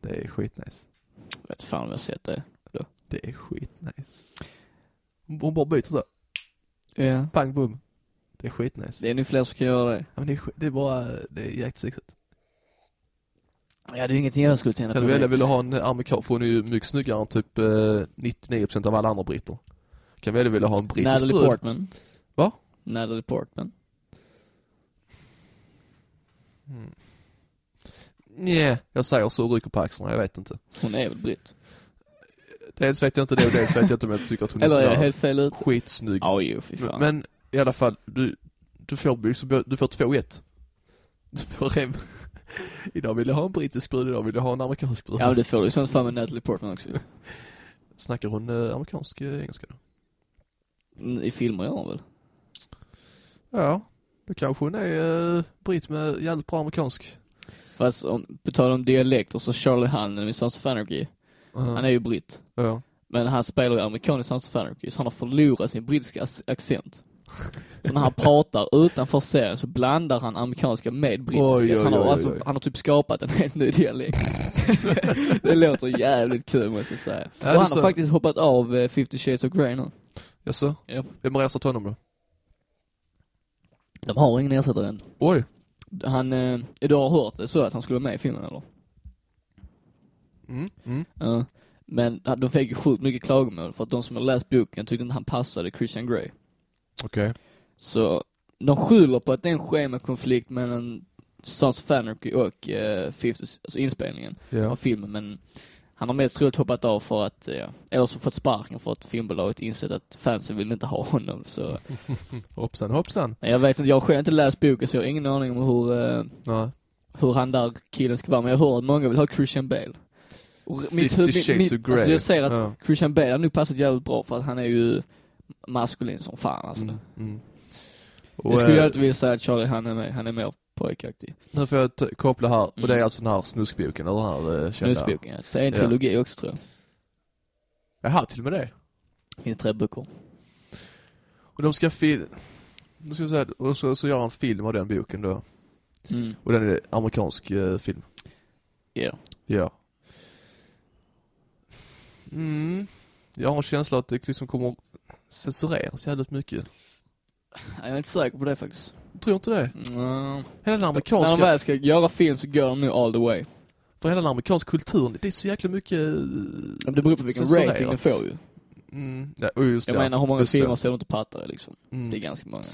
Det är skitnice. Jag vet fan om jag sett det. Det är skitnice. Hon bara byter så, Ja. pang bum. Det är skitnice. Det är nog fler som kan göra det. Ja, men det, är, det är bara, det är jäkligt sexigt. Ja, det är ingenting jag skulle Kan på du välja, vill du ha en amerikan, för hon är ju mycket snyggare än typ eh, 99% av alla andra britter. Kan du välja, vill du ha en brittisk Natalie brud? Portman. Va? Natalie Portman. Mm. Nej, jag säger så och rycker på axlarna, jag vet inte. Hon är väl britt? Dels vet jag inte det och dels vet jag inte om jag tycker att hon är sådär helt fel ute? skitsnygg. Ja, jo, fy men, fan. men i alla fall, du, du får, du får två ett. Du får hem. Idag vill jag ha en brittisk brud, idag vill jag ha en amerikansk brud. Ja, men det får du sånt fall med Natalie Portman också. Snackar hon eh, amerikansk eh, engelska då? Mm, I filmer gör hon väl? Ja, då kanske hon är eh, britt med jävligt bra amerikansk. Fast om, på tal om dialekter så Charlie Hunnam i Sons of Anarchy, Uh, han är ju britt. Ja. Men han spelar ju amerikan i Sons of Anarchy, så han har förlorat sin brittiska ac- accent. Så när han pratar utanför serien så blandar han amerikanska med brittiska. Så han, har oj, alltså, oj. han har typ skapat en helt ny dialekt. det låter jävligt kul måste jag säga. Och han har så. faktiskt hoppat av eh, 50 shades of Grey nu. Jaså? Ja. Vem har ersatt honom då? De har ingen ersättare än. Oj. Han, eh, du har hört det så att han skulle vara med i filmen eller? Mm. Mm. Ja. Men de fick ju sjukt mycket klagomål för att de som har läst boken tyckte inte han passade Christian Grey. Okej. Så de skyller på att det är en schemakonflikt mellan Sons of Anarchy och uh, 50, alltså inspelningen Ja. av filmen men han har mest troligt hoppat av för att, ja, eller så fått sparken för att filmbolaget insett att fansen vill inte ha honom så. Hoppsan hoppsan. Men jag vet inte, jag har själv inte läst boken så jag har ingen aning om hur, eh, hur han där killen ska vara men jag hör att många vill ha Christian Bale. Och Fifty Shades of Grey. Alltså jag ser att Ja. Christian Bale har nu passat jävligt bra för att han är ju maskulin som fan alltså. Mm, mm. Och, Jag skulle eh, ju alltid vilja säga att Charlie han är, med, han är mer pojkaktig. Nu får jag koppla här, och det är Mm. alltså den här snuskboken, eller den här eh, kända? Snusboken, ja. Det är en Ja. trilogi också tror jag. Jaha, till och med det. Det finns tre böcker. Och de ska fil... Nu ska jag säga, och de ska så göra en film av den boken då. Mm. Och den är amerikansk eh, film. Ja. Ja. Mm. Jag har en känsla att det liksom kommer censureras jävligt mycket. Jag är inte säker på det faktiskt. Tror inte det? Mm. Hela den När amerikanska, de väl ska göra film så går de nu all the way. för hela den amerikanska kulturen, det är så jäkla mycket... Men det beror på vilken censurerat. rating den får ju. Mm, ja, och just Jag det. menar hur många just filmer ser du inte pattar liksom? Mm. Det är ganska många.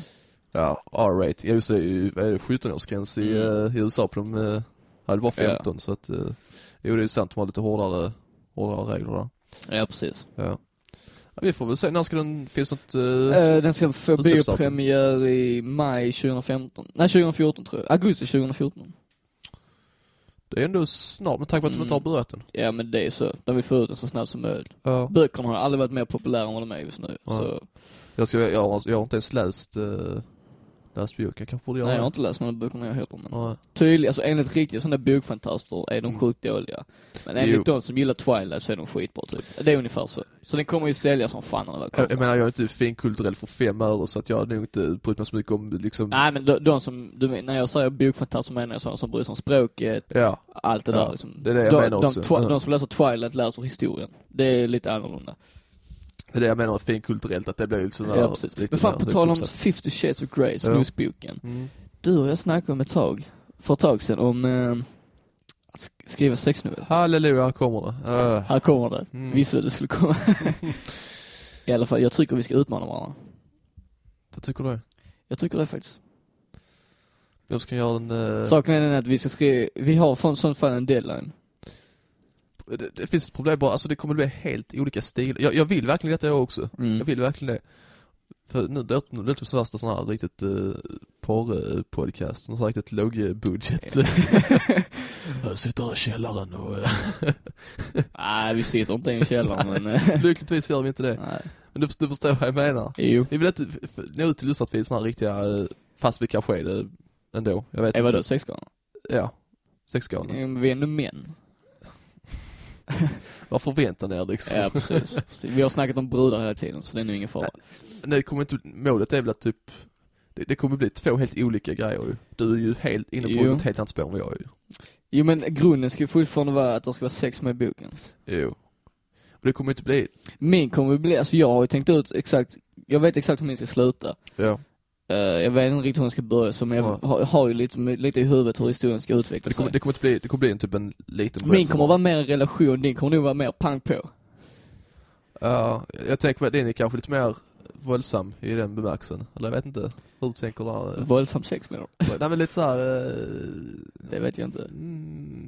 Ja, R-rating. Ja, just det, är det, 17-årsgräns i, Mm. eh, i USA på de, eh, ja det var 15 så att, eh, jo det är sant, de har lite hårdare, hårdare regler där. Ja, precis. Ja. Vi får väl se, när ska den, finns något, Eh, den ska få biopremiär i maj 2015. Nej, 2014 tror jag. Augusti 2014. det är ändå snart med tanke på att de inte har Mm. börjat den. Ja, men det är så. De vill få ut den så snabbt som möjligt. Ja. Böckerna har aldrig varit mer populära än vad de är just nu. Ja. Så, Jag, ska, jag, jag har inte ens läst, uh, läst jag kanske borde göra nej, jag har inte läst några böckerna jag heller, men Ja. tydligt, alltså enligt riktiga sådana bokfantaster är de Mm. sjukt dåliga. Men enligt Jo. de som gillar Twilight så är de skitbra typ. Det är ungefär så. Så den kommer ju sälja som fan när den väl kommer. Jag, jag menar jag är inte finkulturell för fem öre så att jag har nog inte brytt mig så mycket om liksom, Nej men de, de som, du, när jag säger bokfantaster menar jag sådana som bryr sig om språket, ja, allt det Ja, där liksom. det är det jag de, menar de, också. twi- Ja. de som läser Twilight läser historien. Det är lite annorlunda. Det är det jag menar med finkulturellt, att det blir lite sådär, Ja, precis. Men fan på tal om uppsatt. 50 shades of Grey, snusboken. Mm. Du och jag snackade om ett tag, för ett tag sedan, om eh, att sk- skriva sexnovell. Halleluja, här kommer det. Uh, Här kommer det. Mm. Visste du det skulle komma? I alla fall, jag tycker vi ska utmana varandra. vad tycker du? Jag tycker det faktiskt. Vem ska göra den? eh, Saken är den att vi ska skriva, vi har från sånt fall en deadline. Det, det finns ett problem bara, alltså det kommer bli helt olika stilar. Jag, jag vill verkligen detta jag också. Mm. Jag vill verkligen det. För nu låter det som värsta sån här riktigt uh, porr-podcast, sån här riktigt lågbudget. jag sitter i källaren och... eh, Nej, vi sitter inte i en källare men... eh, Lyckligtvis gör vi inte det. Nej. Men du, du förstår vad jag menar. Jo. Vi vill inte nå ut till lyssnat vid såna här riktiga, eh, fast vi kanske är det ändå. Jag vet Är vadå, inte. sexgalna? Ja. Sexgalna. Men Vi är ändå män. Vad förväntar ni er liksom? Ja, precis. Vi har snackat om brudar hela tiden, så det är nog ingen fara. Nej, kommer inte, målet är väl att typ, det, det kommer bli två helt olika grejer ju. Du är ju helt inne på Jo. ett helt annat spår än vad jag är ju. Jo men grunden ska ju fortfarande vara att det ska vara sex med boken. Jo. Och det kommer inte bli, Min kommer bli, alltså jag har ju tänkt ut exakt, jag vet exakt hur min ska sluta. ja. Eh, jag vet inte riktigt hur den ska börja så, men jag Ja. har, har ju lite, lite i huvudet hur historien ska Men utveckla det kommer, det kommer inte bli, det kommer bli en typ en liten Min berättelse kommer att bara. vara mer en relation, din kommer nog vara mer pang på. Ja, jag tänker mig att din är kanske lite mer våldsam i den bemärkelsen. Eller jag vet inte hur du tänker där. eh. Våldsam sex menar du? Nej men lite såhär, Det vet jag inte.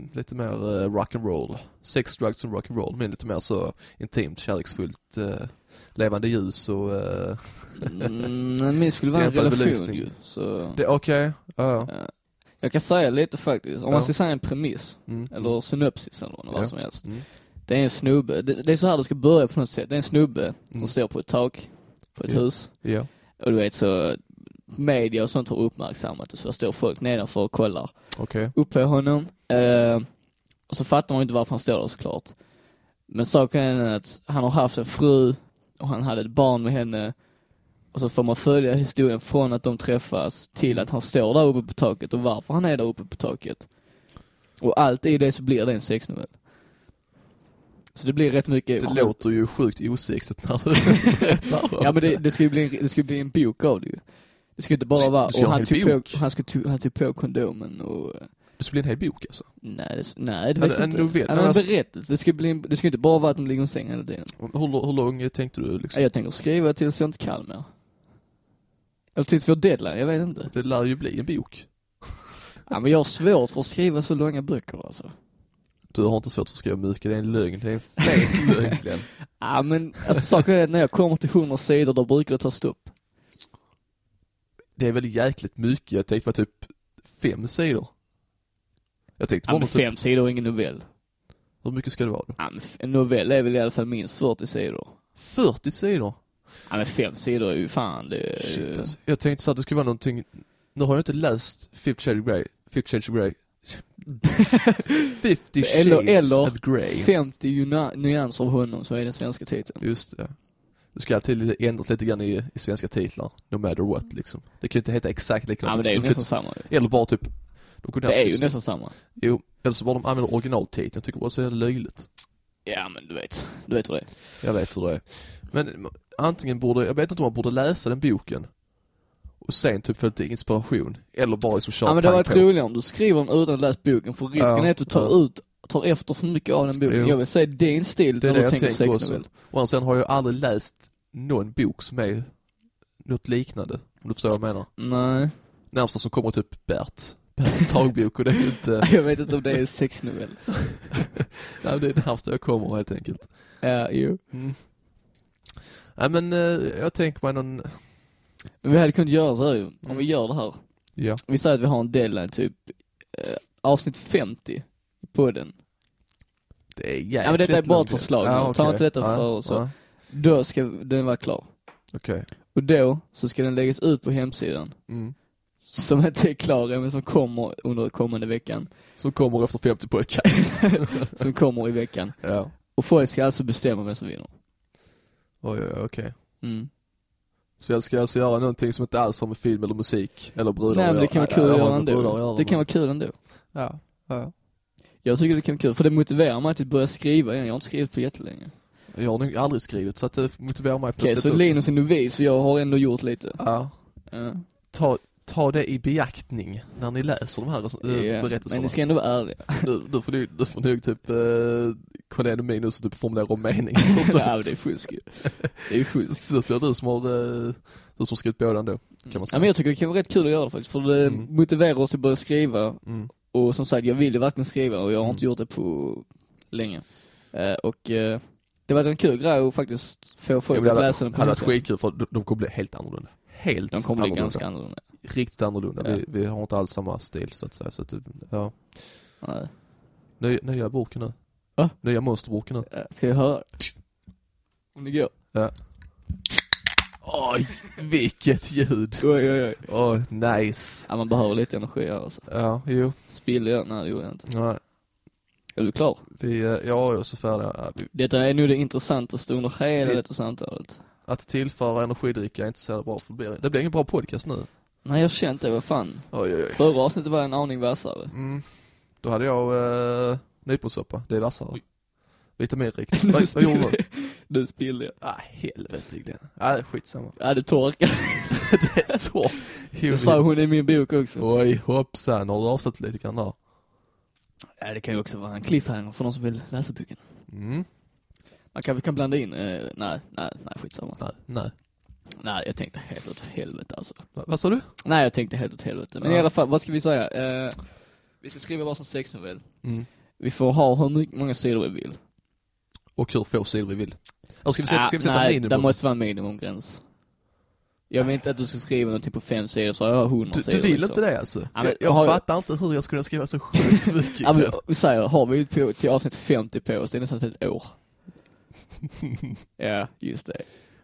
Mm, lite mer uh, rock'n'roll. Sex, drugs and rock'n'roll. Men lite mer så intimt, kärleksfullt, eh, levande ljus och uh, Mm, men min skulle vara en relation belysning. ju, så... okej, ja. Ja. Jag kan säga lite faktiskt, om man ska säga en premiss, Mm. eller synopsis eller vad Ja. som helst. Mm. Det är en snubbe, det, det är så här det ska börja på något sätt. Det är en snubbe som Mm. står på ett tak, på ett Ja. hus. Ja. Och du vet så, media och sånt har uppmärksammat det, så står folk nedanför och kollar Okej. upp på honom. Eh, och så fattar man ju inte varför han står där såklart. Men saken är att han har haft en fru och han hade ett barn med henne. Och så får man följa historien från att de träffas till att han står där uppe på taket och varför han är där uppe på taket. Och allt i det så blir det en sexnovell. Så det blir rätt mycket... Det låter ju sjukt osexigt när du. Ja men det, det ska ju bli, en- det ska bli en bok av det ju. Det ska inte bara vara, och ha han tog, på, han, tog, han tog på kondomen och Det ska bli en hel bok alltså. Nej, det, nej, det vet jag en inte. novell, en alltså- berättelse. Det ska, bli, en- det ska inte bara vara att de ligger i en säng hela tiden. Hur, hur lång tänkte du liksom? Jag tänker skriva tills jag inte kan mer. Eller tills vi har deadline, jag vet inte. Det lär ju bli en bok. Ja men jag har svårt för att skriva så långa böcker alltså. Du har inte svårt för att skriva mycket, det är en lögn. Det är en fet lögn. Ja men alltså saken är att när jag kommer till 100 sidor då brukar det ta stopp. Det är väl jäkligt mycket, jag tänkte på typ fem sidor. Jag tänkte Ja bara typ, fem sidor är ingen novell. hur mycket ska det vara då? Ja en novell är väl i alla fall minst 40 sidor. 40 sidor? Ja men fem sidor är ju fan det. Shit alltså. Jag tänkte så att det skulle vara någonting, nu har jag inte läst Fifty Shades of Grey, Fifty Shades of Grey. 50 Shades Eller- eller of Grey. 50 juna- nyanser av honom, så är den svenska titeln. Just det. Du ska alltid ändras lite grann i, i svenska titlar, no matter what liksom. Det kan ju inte heta exakt likadant. Ja men det är ju De nästan inte- samma ju. Eller bara typ, de kunde Det haft är ju liksom- nästan samma. Jo, eller så bara de använder originaltiteln, jag tycker bara så är det löjligt. Ja men du vet, du vet hur det är. Jag vet hur det är. Men antingen borde, jag vet inte om man borde läsa den boken och sen typ få lite inspiration, eller bara liksom köra Ja men det var roligare om du skriver den utan att läsa boken, för risken Ja, är att du tar ja. ut, tar efter för mycket av den boken. Jo. Jag vill säga din stil Det är när det du jag tänker sexnovell. Och sen har jag aldrig läst någon bok som är något liknande, om du förstår vad jag menar. Nej, Närmsta som kommer är typ Bert, Berts dagbok och det är inte, jag vet inte om det är sexnovell. nej, det är närmsta jag kommer helt enkelt. Ja, jo. Mm. Nej men eh, jag tänker mig någon, Men vi hade kunnat göra så här ju, om Mm. vi gör det här. ja, Vi säger att vi har en deadline typ, eh, avsnitt 50 på den. det är jäkligt Ja, men detta är bara ett förslag. Ja, Ta okej. inte detta ja, för så. Ja, Då ska den vara klar. Okej. Och då så ska den läggas ut på hemsidan. Mm. Som inte är klar men som kommer under kommande veckan. Som kommer efter 50 podcast. som kommer i veckan. ja. Och folk ska alltså bestämma vem som vinner. Oj, oj, okej. Mm. Så jag ska alltså göra någonting som inte alls har med film eller musik eller brudar Nej men det kan vara kul att göra ändå. Det kan vara kul ändå. Ja, ja. Jag tycker det kan vara kul, för det motiverar mig att börja skriva igen. Jag har inte skrivit på jättelänge. Jag har nog aldrig skrivit så att det motiverar mig på Okej, ett sätt så också. Linus är novis och jag har ändå gjort lite. Ja. Ja. Ta, ta det i beaktning när ni läser de här äh, Ja, berättelserna. Men ni ska ändå vara ärliga. du, du, får, du får nog typ, äh, kolla igenom minus och typ formulera om meningen och sånt. ja, men det är fusk. Det är fusk. Så blir du som har, äh, du som skrivit båda ändå, kan man säga. Ja, men jag tycker det kan vara rätt kul att göra det faktiskt, för det Mm. motiverar oss att börja skriva. Mm. Och som sagt, jag vill ju verkligen skriva och jag har inte gjort det på länge. Eh, och eh, det var en kul grej att faktiskt få folk att läsa den på hade varit skitkul för de, de kommer bli helt annorlunda. Helt De kommer bli annorlunda. ganska annorlunda. Riktigt annorlunda. Ja. Vi, vi har inte alls samma stil så att säga. Så att, ja. Nej. Nya, nya burken nu. Va? Nya monsterburken nu. Eh, Ska jag höra? Om det går. Oj, vilket ljud! Oj, oj, oj. Oj, nice. Ja, man behöver lite energi här alltså. Ja, jo. Spiller jag? Nej, det gjorde jag inte. Ja, Är du klar? vi, eh, ja, jag är så färdiga. Ja, vi- Detta är nu det intressantaste under hela Det- detta samtalet. Att tillföra energidricka är inte så bra för det blir, det blir ingen bra podcast nu. Nej, jag har känt det, vad fan. Oj, oj, oj. Förra avsnittet var en aning vassare. Mm. Då hade jag eh, nyponsoppa, det är vassare. Vitaminrikt. vad, vad gjorde du? Nu spillde jag. Ah, helvete Glenn. Ah, skitsamma. Ja, det torkar. det är så. Det sa hon i min bok också. Oj, hoppsan. Har du avsatt lite grann där? Ja, det kan ju också vara en cliffhanger för de som vill läsa boken. Mm. Man kan, vi kan blanda in, eh, nej, nej, nej, skitsamma. Nej, nej. Nej, jag tänkte helt åt helvete alltså. Va, vad sa du? Nej, jag tänkte helt åt helvete. Men Ja. i alla fall, vad ska vi säga? Eh, vi ska skriva varsin sexnovell. Mm. Vi får ha hur mycket, många sidor vi vill. Och hur få sidor vi vill. Eller ska vi sätta, Ah, ska vi sätta nej, minimum? det måste vara en minimumgräns. Jag vill inte att du ska skriva någonting på fem sidor så har jag hundra Du, sidor. du vill liksom. inte det alltså? men jag jag har- fattar inte hur jag skulle skriva så sjukt mycket. Ja, men, vi säger, har vi på, till avsnitt 50 på oss, det är nästan ett år. ja, just det.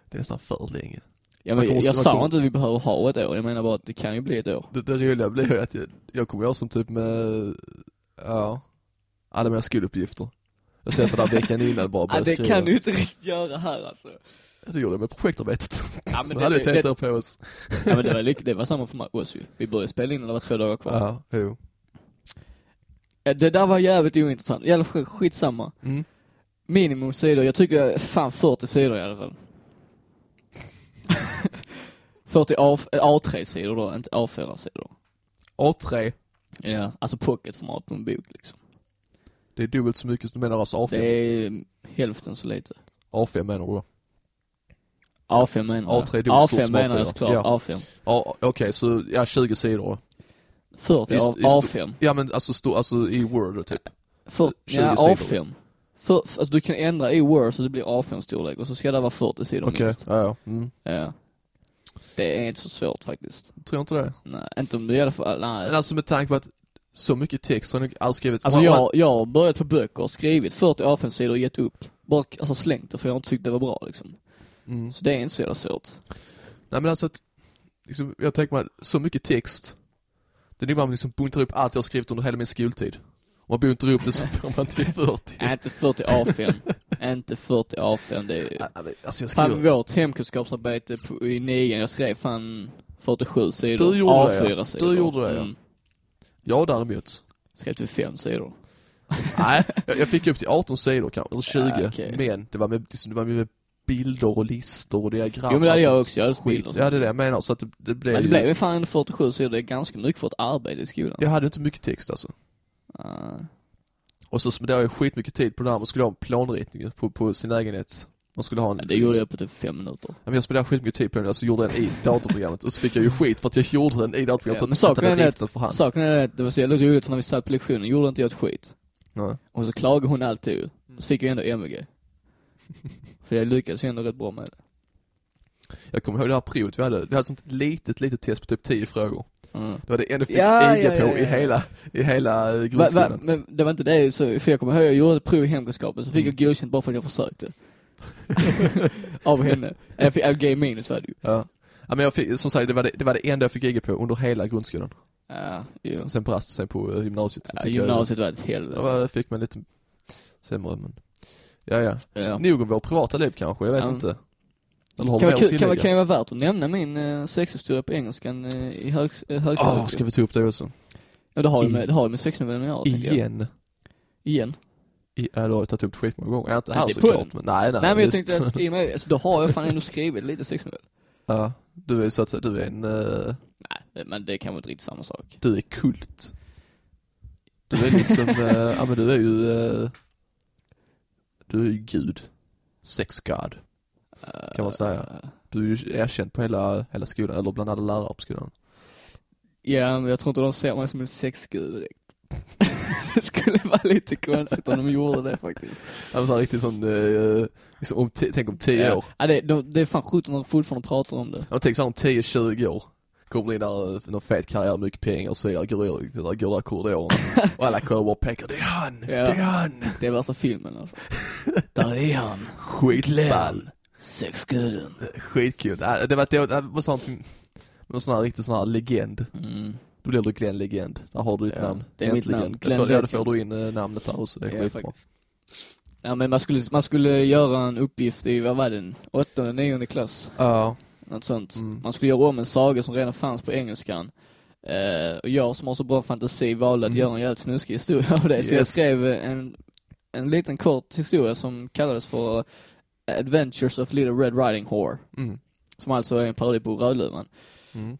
det är nästan för länge. Ja, men, jag man sa kommer- inte att vi behöver ha ett år, jag menar bara att det kan ju bli ett år. Det, det roliga blir ju att jag, jag kommer göra som typ med, ja, alla mina skoluppgifter. Jag ser på den här veckan innan bara Ja, det skriva. kan du inte riktigt göra här alltså. Det gjorde jag med projektarbetet. Ja, men det, hade vi år på oss. ja, men det, var, det var samma för oss ju. Vi började spela in när det var två dagar kvar. Ja, jo. Ja, Det där var jävligt ointressant. I alla fall skitsamma. Mm. Minimum sidor, jag tycker fan 40 sidor i alla fall. 40 A, A3-sidor då, inte A4-sidor. A3, Ja, alltså pocketformat på en bok liksom. Det är dubbelt så mycket som du menar alltså A5. Det är hälften så lite. A5 menar du då? A5 menar jag. A3 är dubbelt stort A5 som menar jag A4. såklart, Ja. A5. Ja, okej, så ja 20 sidor då. 40 I- av i sto- A5. Ja men alltså, stå, alltså i Word typ. För, 20 ja, sidor. A5. För, för, alltså du kan ändra i Word så det blir A5-storlek och så ska det vara 40 sidor Okej, minst. ja ja. Mm. Ja. Det är inte så svårt faktiskt. Tror jag inte det. Nej, inte om det alla fall, nej. Men alltså med tanke på att så mycket text har jag nog aldrig skrivit. Alltså Man- jag, jag har börjat på böcker och skrivit 40 A5-sidor och gett upp. Bara alltså slängt det för jag har inte tyckt det var bra liksom. Mm. Så det är inte så jävla svårt. Nej men alltså att, liksom, jag tänker mig, så mycket text. Det är nog man liksom buntar upp allt jag har skrivit under hela min skoltid. Om man buntar upp det så får man till 40. Nej, inte 40 A5. inte 40 A5, det är men, Alltså jag Fan, skriver, vårt hemkunskapsarbete i nian, jag skrev fan 47 sidor. Du gjorde det, A4 ja. sidor. Du gjorde det, ja. Mm. Jag däremot. Skrev till fem sidor. Nej, jag, jag fick upp till 18 sidor kanske, eller 20. Ja, okej. Men det var, med, liksom, det var med bilder och listor och diagram. Jo men det hade alltså, jag också, jag hade Skit. Ja det är det jag menar, så att det, det blev Men det ju, blev ju fan ändå 47 sidor, det är ganska mycket för ett arbete i skolan. Jag hade inte mycket text alltså. Ah. Och så spenderade jag skitmycket tid på det där, man skulle ha en planritning på, på sin lägenhet. Man skulle ha en... Ja, det gjorde jag på typ fem minuter. Ja, men jag spenderade skitmycket tid på den, alltså gjorde den i datorprogrammet och så fick jag ju skit för att jag gjorde den i datorprogrammet Ja, och saken är ritat för hand. Saken är att det var så jävla roligt för när vi satt på lektionen gjorde inte jag ett skit. Nej. Och så klagade hon alltid ju. Så fick jag ändå MVG. för jag lyckades ju ändå rätt bra med det. Jag kommer ihåg det här provet vi hade, vi hade ett sånt litet, litet test på typ 10 frågor. Mm. Det var det enda jag fick Ja, IG ja, på ja, ja. i hela, i hela eh, Va, va, grundskolan. men det var inte det, så, för jag kommer ihåg jag gjorde ett prov i hemkunskapen så fick Mm. jag godkänt bara för att jag försökte. Av henne. Jag fick, jag gav minus var det ju. Ja. ja men jag fick, som sagt, det var det, det var det enda jag fick IG på under hela grundskolan. Ja, jo. Sen, sen på rast, sen på eh, gymnasiet. Ja, gymnasiet var ett Jag, helvete. ja, jag fick man lite sämre men, ja ja. Ja. Nog om vårt privata liv kanske, jag vet Ja. inte. Eller har Kan kul, kan, tillägga? kan ju vara värt att nämna min uh, sexhistoria på engelskan eh, i hög, uh, högstadiet. Åh, ska vi ta upp det också? Ja, det har ju med, det har ju med sexnovellen att göra, jag. Igen? Igen. Ja, du har ju tagit upp det skitmånga gånger. Inte här såklart, men nej, nej. Nej men jag visst. tänkte att i och med, alltså, då har jag fan ändå skrivit lite sexnovell. Ja, du är så att säga, du är en, eh, Nej, men det kan vara inte riktigt samma sak. du är kult. Du är liksom, eh, ja men du är ju, eh, du är ju gud. Sex god. Kan man säga. Du är ju erkänd på hela, hela skolan, eller bland alla lärare på skolan. Ja, men jag tror inte de ser mig som en sexgud direkt. det skulle vara lite konstigt om de gjorde det faktiskt. Ja men så här riktigt sån, eh, liksom om, t- tänk om 10 Ja. år. Ja, det, de, det är fan sjukt om de fortfarande pratar om det. Jag tänker såhär om 10-20 år. Kommer in där, eh, någon fet karriär, mycket pengar och så vidare, går, går, går där korridorerna. och alla kommer och pekar, det är han, det är han. Det är värsta filmen alltså. Där är han. Skitball. Sexguden. Skitkul. Det var, det var, det var sånt, någon sån här riktig sån här legend. Mm. Då blir du Glenn Legend. Där har du ditt Ja, namn. det är mitt Äntligen. namn. Det Glenn får, ja, det får du in eh, namnet där också, det är Ja, skitbra. faktiskt. Ja men man skulle, man skulle göra en uppgift i, vad var det, åttonde, nionde klass. Ja. Något sånt. Mm. Man skulle göra om en saga som redan fanns på engelskan. Eh, och jag som har så bra fantasi valde att Mm. göra en jävligt snuskig historia av det. Så jag Yes. skrev en, en liten kort historia som kallades för Adventures of Little Red Riding Whore. Mm. Som alltså är en parodi på Rödluvan. Mm.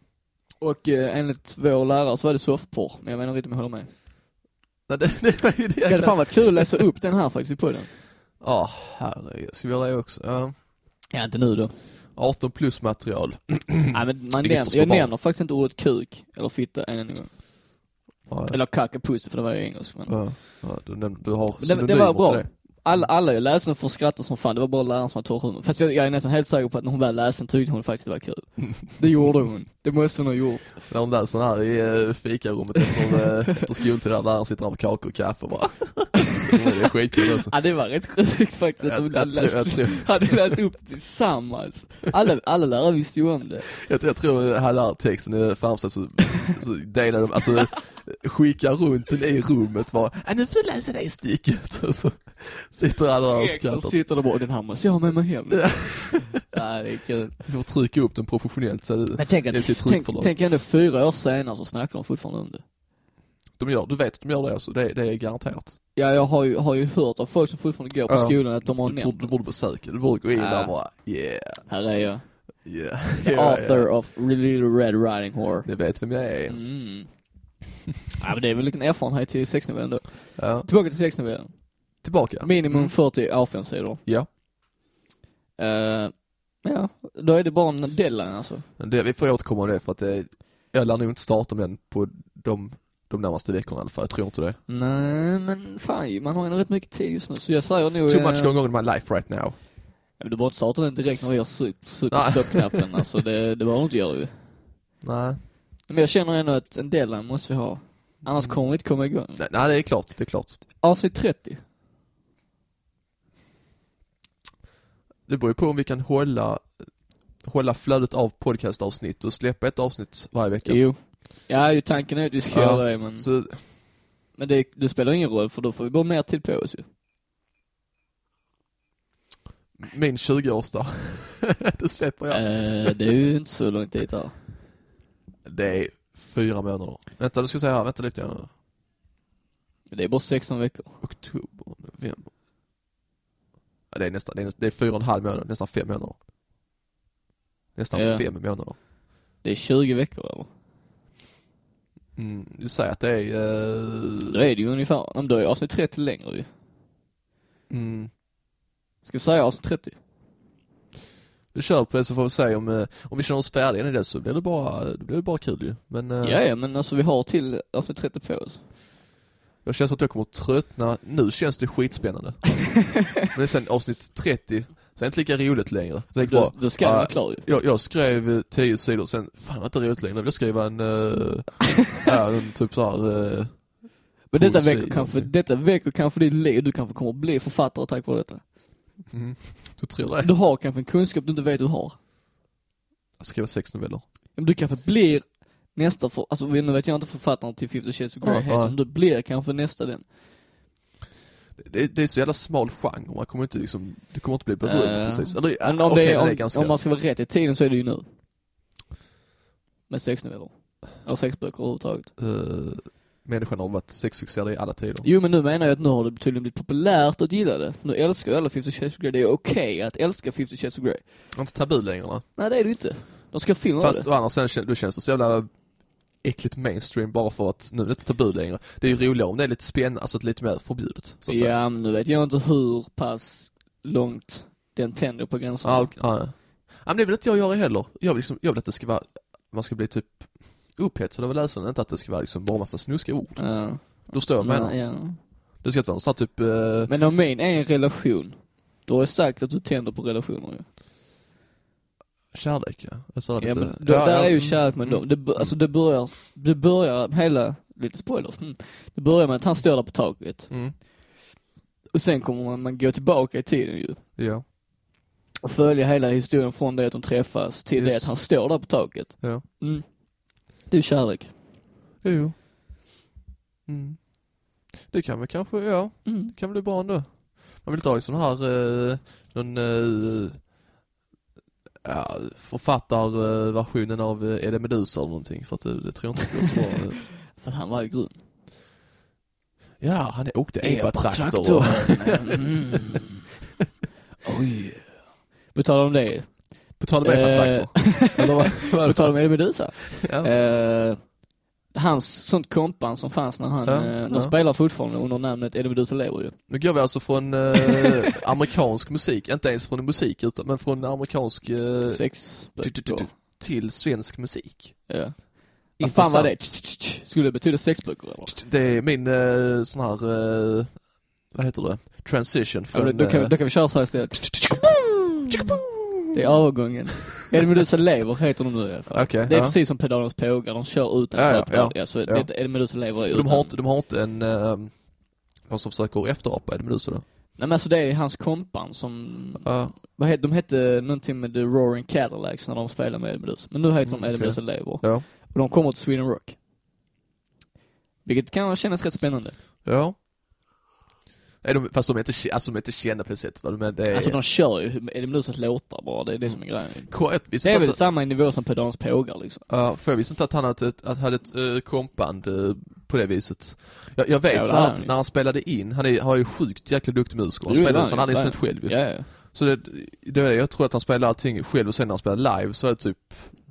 Och eh, enligt vår lärare så var det softporr, men jag menar inte om jag håller med. Nej, det, det var ju det Det hade fan varit kul att läsa upp den här faktiskt i podden. Ja, herregud. Ska vi göra det också? Ja. Ja, inte nu då. 18 plus material. Nej men man Inget för nämner, små jag barn. nämner faktiskt inte ordet kuk eller fitta en enda gång. Ja, Eller kacka pussy för det var ju engelsk men. ja, ja, du, du har Men det- det synonymer var bra. till det. Alla, alla jag läste den för att skratta som fan, det var bara läraren som hade torr humor. Fast jag, jag är nästan helt säker på att när hon väl läste den tyckte hon faktiskt det var kul. Det gjorde hon. Det måste hon ha gjort. När de läser här i uh, fikarummet efter, uh, efter skoltid där läraren sitter där med kakor och kaffe och bara. det är skitkul också. Ja det var rätt sjukt faktiskt att Jag, de jag, tror, läst, jag, tror, hade läst upp det tillsammans. Alla, alla lärare visste ju om det. jag, tror- jag tror hade här texten är sig så, så delar de, alltså skickar runt den i rummet bara, "Ja, nu får du läsa det stycket. Och så sitter alla där och skrattar. sitter där bara, den här måste jag ha med mig hem. ja det är kul. Vi får trycka upp den professionellt så Men tänk, att, ett tänk, tänk ändå fyra år senare så snackar de fortfarande om det. De gör, du vet att de gör det alltså, det, det är garanterat. Ja, jag har ju, har ju hört av folk som fortfarande går på Ja. skolan att de har Du, nämnt du det. borde besöka, du borde gå in Ja. där och bara, yeah, Här är jag. yeah. The yeah, author yeah. of Little Red Riding Whore. Ni vet vem jag är. Mm. ja men det är väl en erfarenhet till sexnovellen då. Ja. Tillbaka till sexnovellen. Tillbaka. Minimum Mm. 40 A5-sidor. Ja. Eh, ja, då är det bara en deadline alltså. Det, vi får återkomma om det för att det, jag lär nog inte starta med den på de, de närmaste veckorna i alla fall, jag tror inte det. Nej, men fan man har ändå rätt mycket tid just nu, så jag säger nog... Too much eh, going on in my life right now. Ja, Du behöver inte starta den direkt när vi på Nej. stoppknappen, alltså det, det behöver du inte göra ju. Nej. Men jag känner ändå att en deadline måste vi ha. Annars kommer vi inte komma igång. Nej, nej, det är klart, det är klart. Avsnitt 30. Det beror ju på om vi kan hålla, hålla flödet av podcastavsnitt och släppa ett avsnitt varje vecka. Jo. Ja, ju tanken är att vi ska Ja, göra det, men, Så, men det, det spelar ingen roll för då får vi bara mer tid på oss ju. min 20-årsdag, det släpper jag. Eh, det är ju inte så långt dit här. Det är fyra månader. Vänta, du ska säga här, vänta lite grann. Det är bara 16 veckor. Oktober, november. Ja, det är nästan, det är, det är fyra och en halv månad, nästan fem månader. Nästan Ja. fem månader. Det är 20 veckor eller? Mm, du säger att det är, Då eh, är det ju ungefär, men då är avsnitt 30 längre ju. mm, Ska vi säga avsnitt 30? vi kör på det så får vi se om, eh, om vi känner oss färdiga i det så blir det bara, då blir det bara kul ju. Men eh, Ja, ja, men alltså vi har till avsnitt 30 på oss. jag känner att jag kommer att tröttna, nu känns det skitspännande. Men sen avsnitt 30, så är det inte lika roligt längre. Jag Då, bara, då ska vara klar ju. Jag, jag skrev eh, tio sidor, sen, fan det var inte roligt längre, nu vill jag skriva en, uh, ja, en typ såhär, uh, Men detta väcker kanske, detta väcker kanske ditt liv, du kanske kommer att bli författare tack vare detta. mm, du tror det? Du har kanske en kunskap du inte vet du har. Jag skriver sex noveller. Men du kanske blir nästa, för, alltså nu vet jag inte författaren till 50 Shades of Grey Ja, heter, ja. men du blir kanske nästa den. Det, det är så jävla smal genre, man kommer inte liksom, du kommer inte bli berömd Eh, precis. Eller, Men ja, om, okej, det är, men om, det är om man ska vara rätt i tiden så är det ju nu. Med sexnoveller. Eller sexböcker överhuvudtaget. uh, människan har varit sexfixerad i alla tider. Jo men nu menar jag att nu har det tydligen blivit populärt att gilla det. Nu älskar ju alla 50 Shades of Grey, det är okej att älska 50 Shades of Grey. Inte tabu längre va? Nej det är det ju inte. De ska filma Fast det. andra sidan, kän- då känns det så jävla äckligt mainstream bara för att nu är det inte tabu längre. Det är ju roligare om det är lite spännande, alltså lite mer förbjudet. Så att säga. Ja men nu vet jag inte hur pass långt den tänder på gränserna. Ja, ja. ja. men det vill inte jag göra heller. Jag vill, liksom, jag vill att det ska vara, man ska bli typ upphetsad över läsaren, inte att det ska vara liksom bara massa snuskiga ord. Ja. Du vad jag menar? Men, ja. Det ska inte vara någon sån här typ, eh, men om min är en relation, då har jag sagt att du tänder på relationer ju. Kärlek ja. Alltså, Ja, lite, men då, där är ju kärlek med mm. Det, alltså det börjar, det börjar hela, lite spoilers, mm. det börjar med att han står där på taket. Mm. Och sen kommer man, man gå tillbaka i tiden ju. Ja. Och följa hela historien från det att de träffas till det Yes. att han står där på taket. Ja. Mm. Det är kärlek. Jo, jo. Mm. Det kan väl kanske, ja, Mm. det kan bli bra ändå. Man vill dra i sån här, eh, någon, eh, ja, författarversionen av eh, Ede Medusa eller någonting för att det, det tror jag inte blir så bra. eh. För han var ju grym. Ja, han åkte epa-traktor. mm. Oj. På tal om det. På tal om epa-traktor. Är På det? tal om Eddie Medusa. Ja. Eh, hans sånt kompan som fanns när han, Ja, eh, de ja. spelar fortfarande under namnet Eddie Medusa lever ju. Nu går vi alltså från eh, amerikansk musik, inte ens från musik utan men från amerikansk eh, Sex till svensk musik. Ja. Vad fan var det? Skulle det betyda sexböcker eller? Det är min eh, sån här, eh, vad heter det? Transition Ja, från... men då, kan, eh, då kan vi köra så här istället. Det är övergången. Eddie Medusa lever heter de nu i alla fall. Okej, Det är ja. precis som Pedalernas pågar, de kör utan Ja, ja, ja. ja. så Ja. det, Eddie Medusa lever de, utan. har inte, de har inte en, eh, någon som försöker efterapa Eddie Medusa då? Nej men alltså det är hans kompan som, Ja. vad heter, de hette någonting med The Roaring Cadillacs när de spelade med Eddie Medusa. Men nu heter de Mm, Eddie okej. Medusa lever. Ja. Och de kommer till Sweden Rock. Vilket kan kännas rätt spännande. Ja. Nej, de, fast de är inte, alltså de är inte kända på det sättet. är, det är, Alltså de kör ju Eddie Medusas låtar bara, det är det som är grejen. Det är väl att, samma nivå som Pedalernas pågar liksom. Ja, för jag visste inte att han hade ett, att hade ett uh, kompband eh, på det viset. Jag, jag vet Ja, så att när han spelade in, han är, har ju sjukt jäkla duktig musiker. Han Jo, spelar så han hade ju, instrument själv. Ja, ja. Så det, det är jag tror att han spelar allting själv och sen när han spelar live så är det typ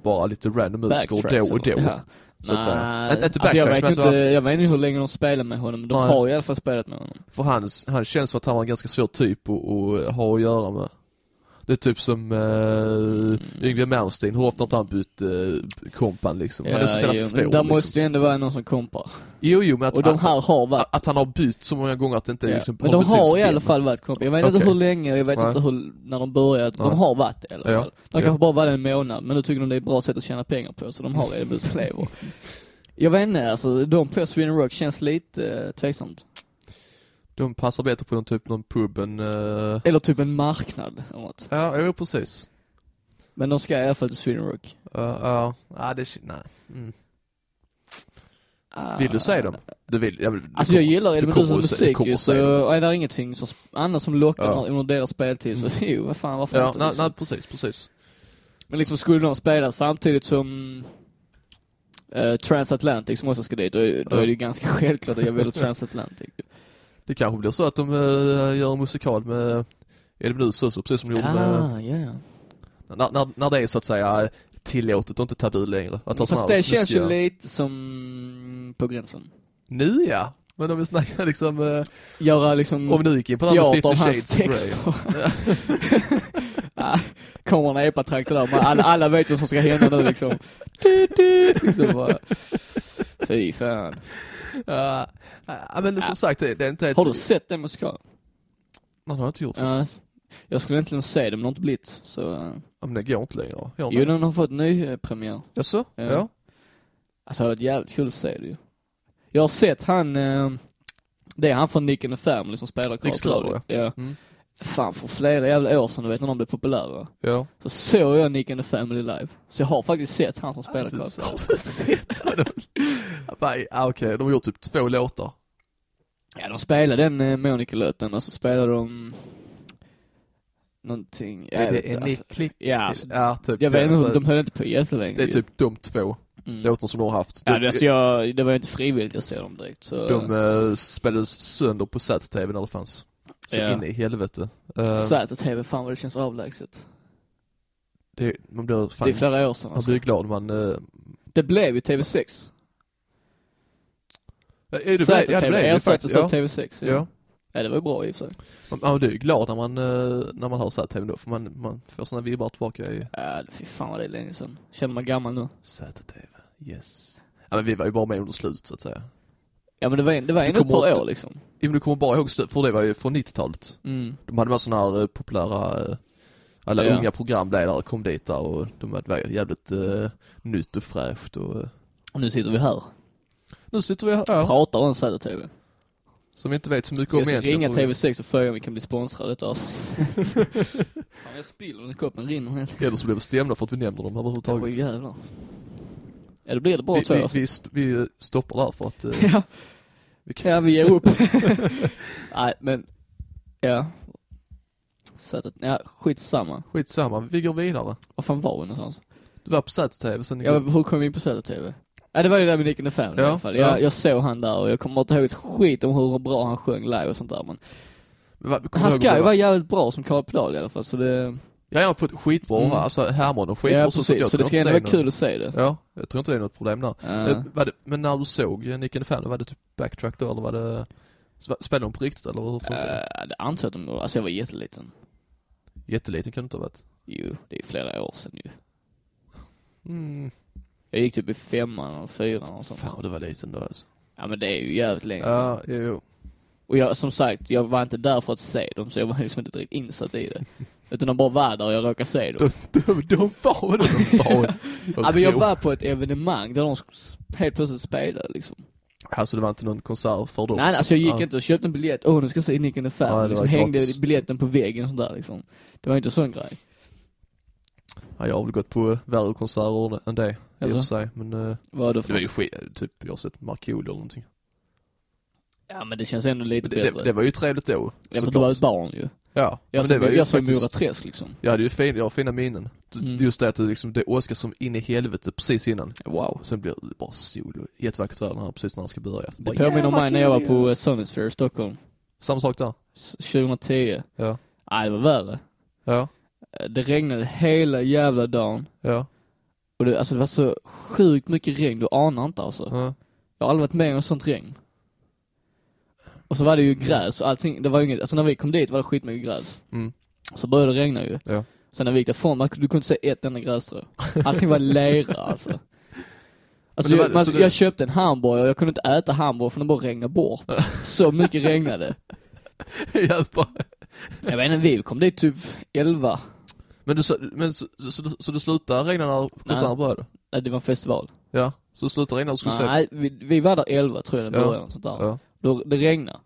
bara lite random musiker då och då. Ja. Så att säga. Inte- inte alltså jag vet men inte, att jag vet inte hur länge de spelar med honom, men de Nej. har i alla fall spelat med honom. För han, han känns som att han var en ganska svår typ att ha att göra med. Det är typ som uh, Yngwie Malmsteen, hur ofta har inte han bytt uh, kompan liksom? han är så jävla svår där liksom. måste ju ändå vara någon som kompar. Jo, jo, men att, Och de att, här har varit att, att han har bytt så många gånger att det inte Ja. liksom Men de har i alla fall varit kompar. Jag vet inte Okej. hur länge, jag vet Nej. inte hur, när de började. De har varit det i alla Ja. fall. De Ja. kanske bara var det en månad, men nu tycker de det är ett bra sätt att tjäna pengar på, så de har erbjudselever. jag vet inte, alltså de på Sweden Rock känns lite uh, tveksamt. De passar bättre på någon typ, någon pub än, uh, Eller typ en marknad eller något. ja, jo precis. Men de ska i alla fall till Sweden Rock. Uh, ja, ja, det, nej. Mm. Vill du säga dem? Du vill, jag vill, Alltså jag kommer- gillar Medusas att se- du musik ju, så se är det ingenting som, annat som lockar Ja. under deras speltid så jo, vad fan, varför Ja, inte nej, liksom. nej, precis, precis. Men liksom skulle de spela samtidigt som eh, Transatlantic som också ska dit, då, är- då Ja. är det ju ganska självklart att jag väljer Transatlantic. Det kanske blir så att de uh, gör en musikal med Meduza också, precis som de gjorde med, Ah, ja, ja. när, när, när det är så att säga tillåtet och inte tabu längre. Att ha Fast det känns ju snuskiga- lite som på gränsen. Nu ja! Men om vi snackar liksom, uh, Göra liksom om nu gick in på här med teater av 50 hans shades of Grey. texter. ah, kommer en epatraktor där, alla, alla vet vad som ska hända nu liksom. Du, du, liksom bara. Fy fan. Ja, men som sagt, det, det är inte. Har du sett den musikalen? Nej, det har jag inte gjort Ja. faktiskt. Jag skulle egentligen se den, men det har inte blivit. Så, eh, Ja, men det går inte längre. Gör jo, det? den har fått ny eh, premiär. Jaså? Ja. Ja. Alltså det hade varit jävligt kul att se det ju. Jag har sett han, eh, det är han från Nick and the Family som spelar Carl Nick Sklar, Claudio. Ja. Mm. Fan, för flera jävla år sedan, du vet när de blev populära. Ja. Så såg jag Nick and the Family live. Så jag har faktiskt sett han som spelar Carl Har du sett honom? Ja, Okej, de har gjort typ två låtar. Ja, de spelade den eh, Monica-låten och så spelade de någonting. jag är det en alltså. Ja, alltså, ja, typ jag vet inte, de höll inte på jättelänge. Det är typ de två Mm. låtar som de har haft. Ja, De, det, alltså jag, det var ju inte frivilligt jag såg dem direkt. Så, de eh, spelades sönder på SAT-TV när det fanns. Så Ja. in i helvete. Uh, ZTV, fan vad det känns avlägset. det, man blir fan, Det är flera år sedan man alltså. blir glad man... Uh, Det blev ju TV6. är det, blev- ja, det blev ersattes faktiskt. av Ja. TV6. Ja. ja. ja, det var ju bra i och för sig. Man, man blir ju glad när man, eh, när man hör ZTV då, för man, man får såna vibbar tillbaka i Ja, fy fan vad det är länge sedan. Känner man gammal nu. ZTV. Yes. Ja men vi var ju bara med under slut så att säga. Ja men det var, det var ändå ett par år liksom. Ja, men du kommer bara ihåg, för det var ju från 90-talet. Mm. De hade med såna här eh, populära, eh, alla Ja. unga programledare kom dit där och de varit jävligt uh, nytt och fräscht och Och nu sitter vi här. nu sitter vi här, ja, Pratar om ZTV. som vi inte vet så mycket Så om jag ska egentligen. ringa för vi- TV6 och fråga om vi kan bli sponsrade avsnitt. Fan jag spiller när koppen rinner helt. Eller så blir vi stämda för att vi nämner dem överhuvudtaget. jävlar. Ja det blir det bra Vi, tror vi, jag. vi, st- vi stoppar där för att Ja, vi kan, ja vi ger upp. Nej men, ja. Så att, ja skitsamma. skitsamma, vi går vidare. Var fan var vi någonstans? Du var på ZTV sen Ja, hur kom vi in på ZTV? Ja det var ju där med Nick and the Family i Ja, alla fall. ja. Jag, jag såg han där och jag kommer inte ihåg ett skit om hur bra han sjöng live och sånt där men Men vad- Han ska ju vad- vara jävligt bra som Karl Pedal i alla fall så det... Ja, jag har fått skitbra, Mm. alltså Herman och skitbra ja så, precis, jag så det ska ändå vara kul att se det. Ja, jag tror inte det är något problem där. Var det, men när du såg Nick and the Family, var det typ backtrack då eller var det, sp- spelade de på riktigt eller hur funkar det? Uh, det antar jag att de. Alltså jag var jätteliten. Jätteliten kan det inte ha varit. Jo, det är flera år sedan ju. Mm, Jag gick typ i femman och fyran och sånt. fan du var liten då alltså. Ja men det är ju jävligt länge sedan. Ja, jo, jo. Och jag, som sagt, jag var inte där för att se dem så jag var liksom inte direkt insatt i det. Utan de bara var där och jag råkade se dem. De, de, de var vad de var. Ja men jag var på ett evenemang där de helt plötsligt spelade liksom. Alltså det var inte någon konsert för dem? Nej, nej alltså jag gick ja. inte och köpte en biljett, åh nu ska jag se Nick and the Ja, Family. det liksom, hängde gratis. biljetten på väggen och sånt där liksom. Det var inte sån grej. Ja, jag har väl gått på värre konserter än det, i och Alltså? för sig. Men eh, Vad då det för var ju skit, typ, jag har sett Markoolio eller någonting. Ja men det känns ändå lite Det, bättre. det, det var ju trevligt då. Ja, för du var ett barn ju. Ja, Jag såg, ju faktiskt- Träsk liksom. Jag hade ju fin, jag har fina minnen. Mm. Just det att det liksom, det åskar som in i helvete precis innan. Wow. Sen blir det bara sol och jättevackert väder här precis när han ska börja. Det Bara, påminner om "Yeah, mig när jag var Markoolio!" på eh, Sonisphere i Stockholm. Samma sak där. S- 2010. Ja. Nej, det var värre. Ja. Eh, Det regnade hela jävla dagen. Ja. Och det, alltså det var så sjukt mycket regn, du anar inte alltså. ja. Jag har aldrig varit med om sånt regn. Och så var det ju gräs och allting, det var ju inget, alltså när vi kom dit var det skitmycket gräs. Mm. Så började det regna ju. Ja. Sen när vi gick därifrån, man, du kunde inte se ett enda grässtrå. Allting var lera alltså. Alltså var- jag, man, så det- jag köpte en hamburgare och jag kunde inte äta hamburgare för den bara regnade bort. Så mycket regnade. Jag vet inte, vi kom dit typ 11. Men du, men så, så, så, så det slutade regna när konserten började? Nej, det var en festival. Ja, så det slutade regna och skulle se? Nej, vi, vi var där 11 tror jag det Ja. började. Sånt där. Ja, Då, det regnade.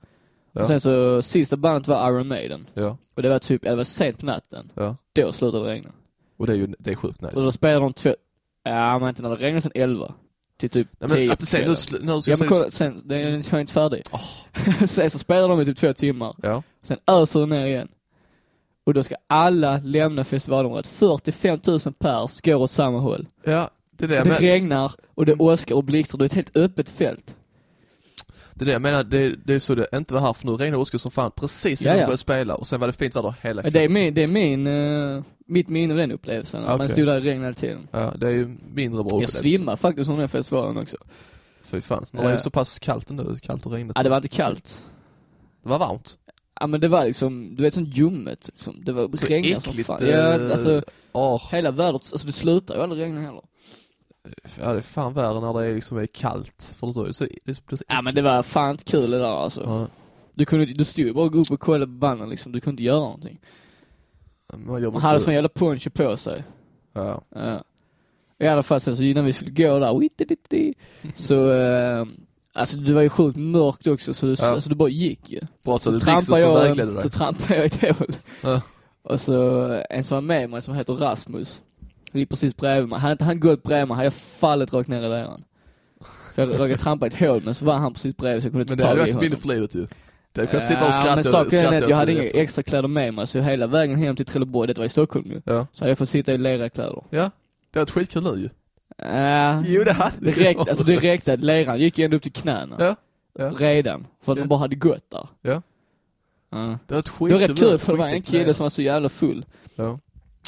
Ja. Och sen så, sista bandet var Iron Maiden. ja, Och det var typ, det var sent på natten. ja. Då slutade det regna. Och det är ju, det är sjukt Och nice. då spelade de två, ja men inte när det regnade sen 11. Till typ Nej, 10 men att på det sen, nu, nu ska Ja men kolla, sen, det är, jag är inte färdig. Åh. sen så spelar de i typ två timmar. Ja, Sen öser det ner igen. Och då ska alla lämna festivalområdet. 45 000 pers går åt samma håll. ja, det är det Och det men, regnar och det åskar och blixtrar. Det är ett helt öppet fält. Det är det jag menar, det, det är så det inte var här för nu regnade som fan precis innan Ja, de ja. började spela och sen var det fint väder hela Men det är kvällen. min, det är min, uh, mitt minne av den upplevelsen. Att Man stod där i regn hela tiden. Ja, det är ju mindre bra Jag svimmade faktiskt under den festivalen också. Fy fan. Det är Ja. så pass kallt ändå, kallt och regnigt. Ja, det var inte kallt. Det var varmt. Ja men det var liksom, du vet sånt ljummet liksom. Det var Så regnade som fan. eh, Ja, alltså Åh, hela vädret, alltså det slutar ju aldrig regna heller. Ja det är fan värre när det är liksom är kallt. För då är det så, det blir så Ja men det var fan inte kul det där alltså. Ja, Du kunde du stod ju bara gå upp och kolla på banden liksom, du kunde inte göra någonting. man Man hade sån jävla poncho på sig. Ja. Ja. I alla fall sen så när vi skulle gå där, så, eh, alltså det var ju sjukt mörkt också så, Ja. alltså, det bara gick ju. Bra så det trampade jag, så trampade jag i ett hål. Ja. Och så en som var med mig som heter Rasmus, han gick precis bredvid mig. Hade inte han gått bredvid mig hade jag fallit rakt ner i leran. För jag råkade trampa i ett hål men så var han precis bredvid så jag kunde Men inte det ta hade i varit honom. minne för livet ju. Det hade kunnat sitta och Ja, skratta men saken är att jag hade det inga extra kläder med mig så hela vägen hem till Trelleborg, det var i Stockholm ju. Ja. Så hade jag fått sitta i lerakläder. Ja. Det hade varit skitkul nu ju. Äh, Jo det hade det räckte, alltså det räckte att leran gick ju ändå upp till knäna. Ja. Ja. Redan. För att Ja. man bara hade gått där. Ja. Ja. Det hade Det var rätt kul för det var en kille som var så jävla full. Ja.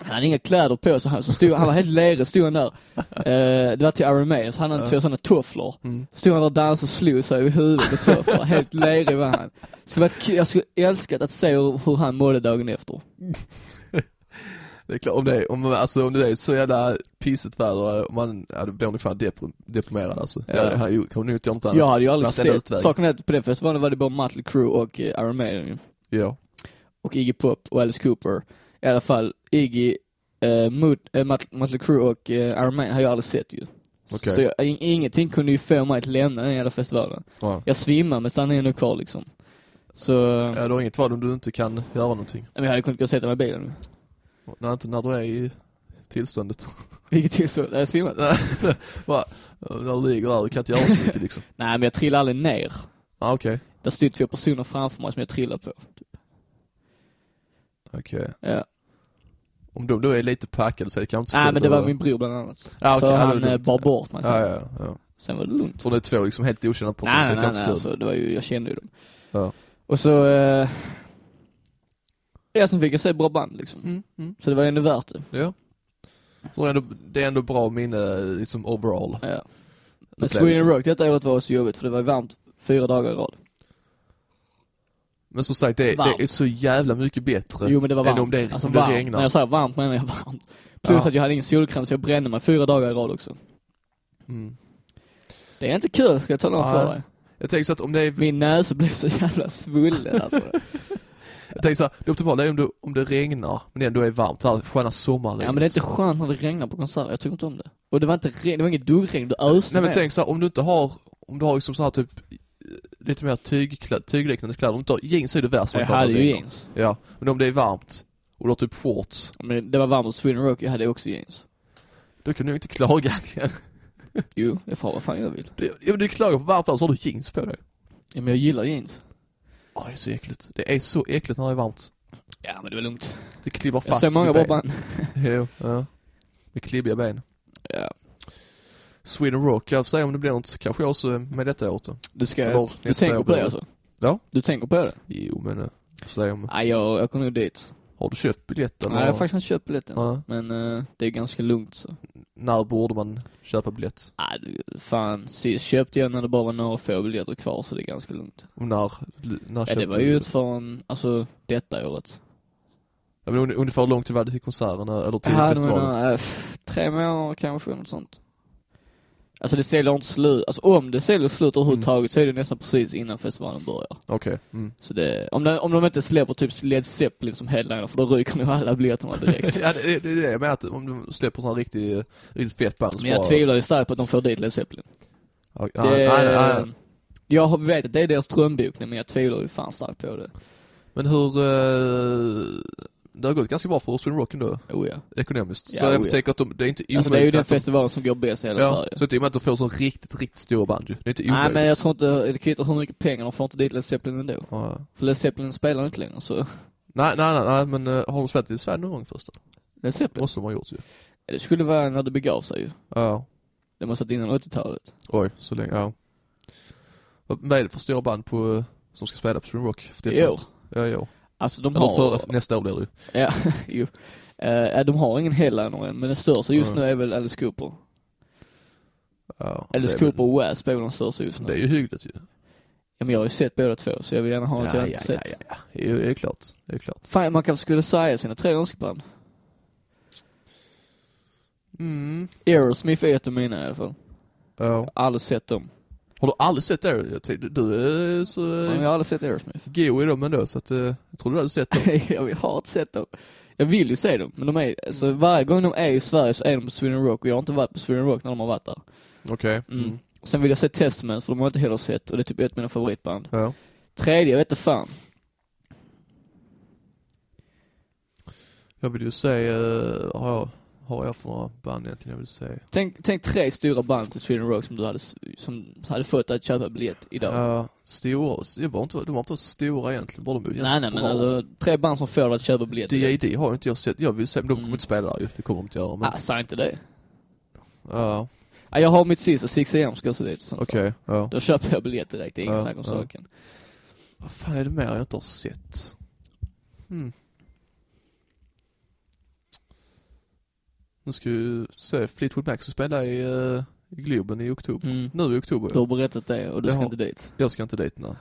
Han hade inga kläder på sig, han, så stod, han var helt lerig, stod han där. Eh, det var till Iron Maiden, så han hade två sådana tofflor. Mm. Stod han där och dansade och slog sig i huvudet med tofflor. helt lerig var han. Så det var jag skulle älskat att se hur, hur han mådde dagen efter. Det är klart, om det är, om, alltså, om det är så jävla pissigt väder, man, ja, då blir fan deprim, deprimerad alltså. Ja. Ja. Han kommer nog inte göra något annat. Jag hade ju aldrig sett, saken är att på den festivalen var det bara Mötley Crüe och eh, Iron Maiden. Ja. och Iggy Pop och Alice Cooper. I alla fall Iggy, uh, Mot, uh, Mötley Crüe och uh, Iron Maiden har jag aldrig sett ju. Okej. Så jag, in- ingenting kunde ju få mig att lämna den jävla festivalen. Ja. Jag svimmar men sanningen är nog kvar liksom. Så, ja, du har inget val om du inte kan göra någonting. men jag hade kunnat gå och sätta mig i bilen. När, inte när du är i tillståndet. Vilket till så, jag svimmat. Bara, när du ligger där, du kan inte göra så mycket liksom. Nej men jag trillade aldrig ner. Ah, okej. Där stod två personer framför mig som jag trillade på. Okej. Ja. Om de då är lite packade så är det kanske inte så Nej men det var min bror bland annat. Ja, okej. För han det eh, bar bort mig sen. Ja, ja, ja. Sen var det lugnt. För det är två liksom helt okända personer Nej så nej det är nej, inte så alltså, kul. det var ju, jag kände ju dem. Ja. Och så, eh, ja sen fick jag se bra band liksom. Mm, mm. Så det var ändå värt det. Ja. Så är ändå, det är ändå bra minne liksom overall. Ja. Men. Sweden Rock detta året var så jobbigt för det var varmt fyra dagar i rad. Men som sagt, det, det är så jävla mycket bättre. Jo men det var än varmt. om det- alltså, om det varmt. regnar. När jag säger varmt menar jag varmt. Plus Ja. att jag hade ingen solkräm så jag brände mig fyra dagar i rad också. Mm. Det är inte kul ska jag tala om Nej. för dig. Jag tänker så att om det är, Min näsa blev så jävla svullen alltså. jag tänker så här, det optimala är om det, om det regnar, men ändå är varmt, här sköna sommarregnet. ja men det är inte skönt när det regnar på konserter, jag tycker inte om det. Och det var inte regn, det var inget duggregn, du öste Nej men tänk så här, om du inte har, om du har liksom så här typ lite mer tygklä, tygliknande kläder, om du inte har jeans är det värst Jag hade ju jeans. Ja, men om det är varmt och du har typ shorts, Men det var varmt hos Sweden Rock, jag hade också jeans. då kan du inte klaga. Jo, jag får vad fan jag vill. Du, ja, men du klagar på varmt så har du jeans på dig. Ja, men jag gillar jeans. Ja, det är så äckligt. Det är så äckligt när det är varmt. Ja men det var lugnt. Det klibbar Jag fast ser många bra band. Jo, ja. Med klibbiga ben. Ja. Sweden Rock, jag får se om det blir något, kanske också med detta året. Du ska, Eller du tänker på det alltså? Ja. Du tänker på det? Jo men, eh, får se om, Nej, jag, jag kommer nog dit. har du köpt biljetten? Nej, jag har faktiskt inte köpt biljetten. Ja. Men eh, det är ganska lugnt så. När borde man köpa biljett? Nej, du, fan. Sist köpte jag när det bara var några få biljetter kvar så det är ganska lugnt. Och när, när Ja, köpte det var du ju ut från, alltså, detta året. Ja, men un- ungefär hur lång tid var det till konserterna, eller till Ja, det festivalen? menar, äh, tre månader kanske, något sånt. Alltså det säljer inte slut, alltså om det säljer slut överhuvudtaget så är det nästan precis innan festivalen börjar. Okej. Mm. Så det, om, de, om de inte släpper typ Led Zeppelin som headliner, för då ryker nog alla biljetterna direkt. ja, det, det är det jag menar, att om de släpper här riktigt, riktigt fett band Men jag bara- tvivlar ju starkt på att de får dit Led Zeppelin. Ja, det, nej, nej, nej. Jag vet att det är deras drömbokning, men jag tvivlar ju fan starkt på det. Men hur, eh, det har gått ganska bra för Sweden Rock ändå, Oh ja. ekonomiskt. Ja, så jag oh ja. tänker att de, det är inte omöjligt Alltså det är ju den de, festivalen som går bäst i hela Ja, Sverige. så det är inte att de får så riktigt, riktigt stora band ju. Det är inte omöjligt. Nej men jag tror inte, det kvittar hur mycket pengar, de får inte dit Led Zeppelin ändå. Ja. För Led Zeppelin spelar inte längre, så Nej, nej, nej, nej, men eh, har de spelat i Sverige någon gång förresten? Led Zeppelin, Måste de ha gjort ju. ja, det skulle vara när det begav sig ju. Ja. Det måste ha varit innan 80-talet. Oj, så länge, ja. Vad är det för stora band på, eh, som ska spela på Sweden Rock? För I år. Ja, i år. Alltså de Eller har... före, nästa år blir det ju. Ja, jo. Eh, de har ingen headliner än, men den största just Mm. nu är väl Alice Cooper. Ja, Alice Cooper och Waz är väl de största just nu. Det är ju hyggligt ju. Ja, men jag har ju sett båda två, så jag vill gärna ha något jag inte ja, sett. ja, ja. Jo, det är klart. Det är klart. Fan, man kanske skulle säga sina tre önskeband. Mm. Aerosmith är ett av mina i alla fall. Ja. Jag har aldrig sett dem. Har du aldrig sett? Jag tänkte, du är så eh, jag har aldrig sett Aerosmith. go i dem ändå, så att eh, jag tror du hade sett dem. jag har inte sett dem. Jag vill ju se dem, men de är, alltså varje gång de är i Sverige så är de på Sweden Rock och jag har inte varit på Sweden Rock när de har varit där. Okej. Mm. Mm. Sen vill jag se Testament, för de har jag inte heller sett och det är typ ett av mina favoritband. Ja. Tredje, jag vet inte fan. Jag vill ju säga, uh, har, jag, har jag för några band egentligen jag vill säga? Tänk, tänk tre stora band till Sweden Rock som du hade, som hade fått att köpa biljett idag. Ja, stora, jag var inte, de var inte så stora egentligen, bara de nej, nej, men bra. alltså tre band som får att köpa biljett. D.A.D. har inte jag sett, jag vill se, men de kommer Mm. inte spela där ju, det kommer de inte göra. Men, Ah, säg inte det. ja, Ja, jag har mitt sista, 6 AM ska också dit. okej, ja. Då köper jag biljett direkt, det är inget Ja, snack om ja. saken. Vad fan är det mer jag inte har sett? Hmm. Nu ska vi se, Fleetwood Mac ska spela i, uh, i Globen i oktober. Mm. Nu i oktober, Du har berättat det och du Det ska har- inte dit. Jag ska inte dit nu.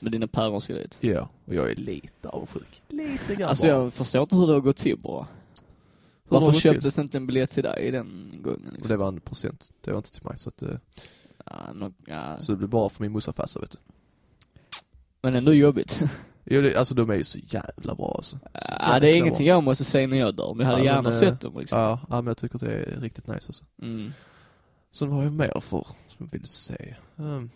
Men dina päron ska dit. Ja, och jag är lite avundsjuk. Lite grann Alltså bara. jag förstår inte hur det har gått till bara. Hur Varför köptes inte en biljett till dig den gången? Och Liksom? det var en present, det var inte till mig så att, eh, Ja, nå- ja. så det blev bara för min morsa och farsa vet du. Men ändå jobbigt. Jo, det, alltså de är ju så jävla bra alltså. Så Ja, det är jävla ingenting jag måste säga när jag dör, men jag hade Ja, gärna men, sett dem liksom. Ja, ja, men jag tycker att det är riktigt nice alltså. Mm. Sen vad har jag mer för, som jag vill säga? Um,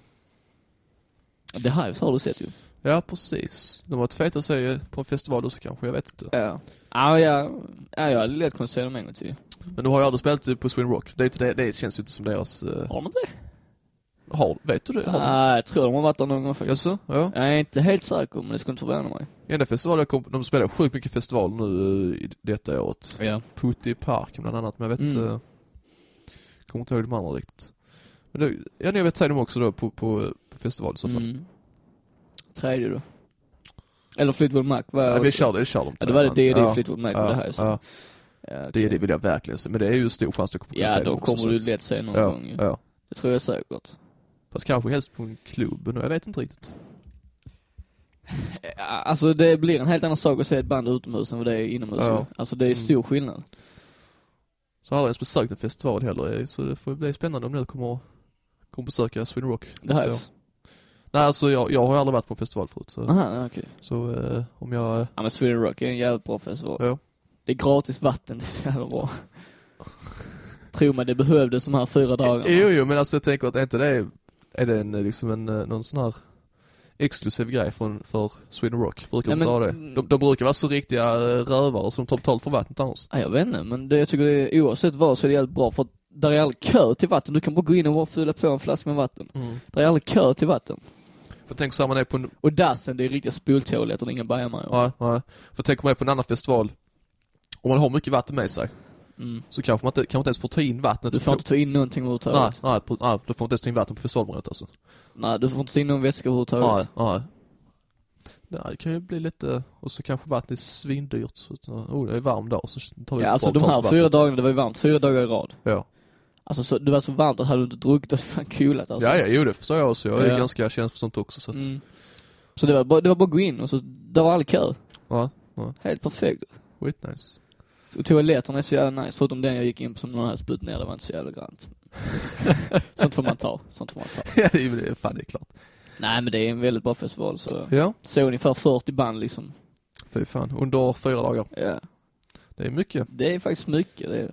Det här har du sett ju. ja, precis. De ett feta att säga på en festival också kanske, jag vet inte. Ja. Ja, ja, ja jag hade lätt kunnat se dem en gång till. Men de har ju aldrig spelat på Sweden Rock. Det, är inte det, det känns ju inte som deras... Uh, Har de inte det? Har, vet du det? Har? Ja, jag tror de har varit där någon gång faktiskt. Jaså? Ja. Jag är inte helt säker, men det skulle inte förvåna mig. Enda festivalen jag kom, de spelar sjukt mycket festival nu eh, i detta året. Ja. Putti Park bland annat, men jag vet Mm. inte... Kommer inte ihåg de andra riktigt. Men det, ja, jag vet säga dem också då på, på, på festival i så fall. Mm. Tredje då. Eller Fleetwood Mac var Ja, vi också- kör det, vi kör dem Ja, det var det, det ja, Fleetwood Mac och ja, det här. Så. ja, Ja, okej. det vill jag verkligen se. Men det är ju stor chans att du kommer Ja, se då dem också, kommer du lätt se någon ja, gång. Ja. Det tror jag säkert. Fast kanske helst på en klubb, jag vet inte riktigt. Ja, Alltså det blir en helt annan sak att se ett band utomhus än vad det är inomhus Ja. Alltså det är Mm. stor skillnad. Så har jag ens besökt en festival heller, eh, så det får bli spännande om ni kommer, kommer besöka Sweden Rock Det nästa år. Nej alltså jag, jag har aldrig varit på en festival förut så, Aha, okej. så eh, om jag, Ja men Sweden Rock är en jävligt bra festival. ja. Det är gratis vatten, det är så jävla bra. Tro mig, det behövdes de här fyra dagarna. Jo, jo, men alltså jag tänker att inte det, är det en, liksom en, eh, någon sån här exklusiv grej från, för Sweden Rock? Brukar de Nej, inte ha det? De, de brukar vara så riktiga eh, rövare som tar betalt för vattnet annars. Ja, jag vet inte, men det, jag tycker det är, oavsett vad så är det jävligt bra för att där är aldrig kö till vatten. Du kan bara gå in och bara fylla på en flaska med vatten. Mm. Där är aldrig kö till vatten. För tänk så här man är på en, Och dassen, det är riktiga spoltoaletter, är inga bajamajor. ja, ja. För tänk om man är på en annan festival, om man har mycket vatten med sig, Mm. så kanske man inte, kanske inte ens får ta in vattnet. Du får inte ta in någonting Nej, överhuvudtaget. nej, på, nej, du får inte ens ta in vatten på festivalområdet alltså. Nej, du får inte ta in någon vätska överhuvudtaget. Nej, nej. Nej, det kan ju bli lite, och så kanske vattnet är svindyrt. Så, oh, det är varm dag så tar vi Ja, alltså de här fyra dagarna, det var ju varmt fyra dagar i rad. Ja. Alltså så, det var så varmt att hade du inte druckit, hade det fan kulat alltså. Ja, ja, jo det förstår jag också. Jag är Ja. ganska känslig för sånt också så att, Mm. Så det var, bara, det var bara att gå in och så, det var all kö. ja. Helt perfekt. Skitnice. Och toaletterna är så jävla nice, förutom den jag gick in på som någon hade sprutat ner, det var inte så jävla grant. Sånt får man ta, sånt får man ta. Ja, det är fan det är klart. Nej men det är en väldigt bra festival så, Ja, så ungefär 40 band liksom. fy fan. Under fyra dagar. Ja. Det är mycket. Det är faktiskt mycket, det är.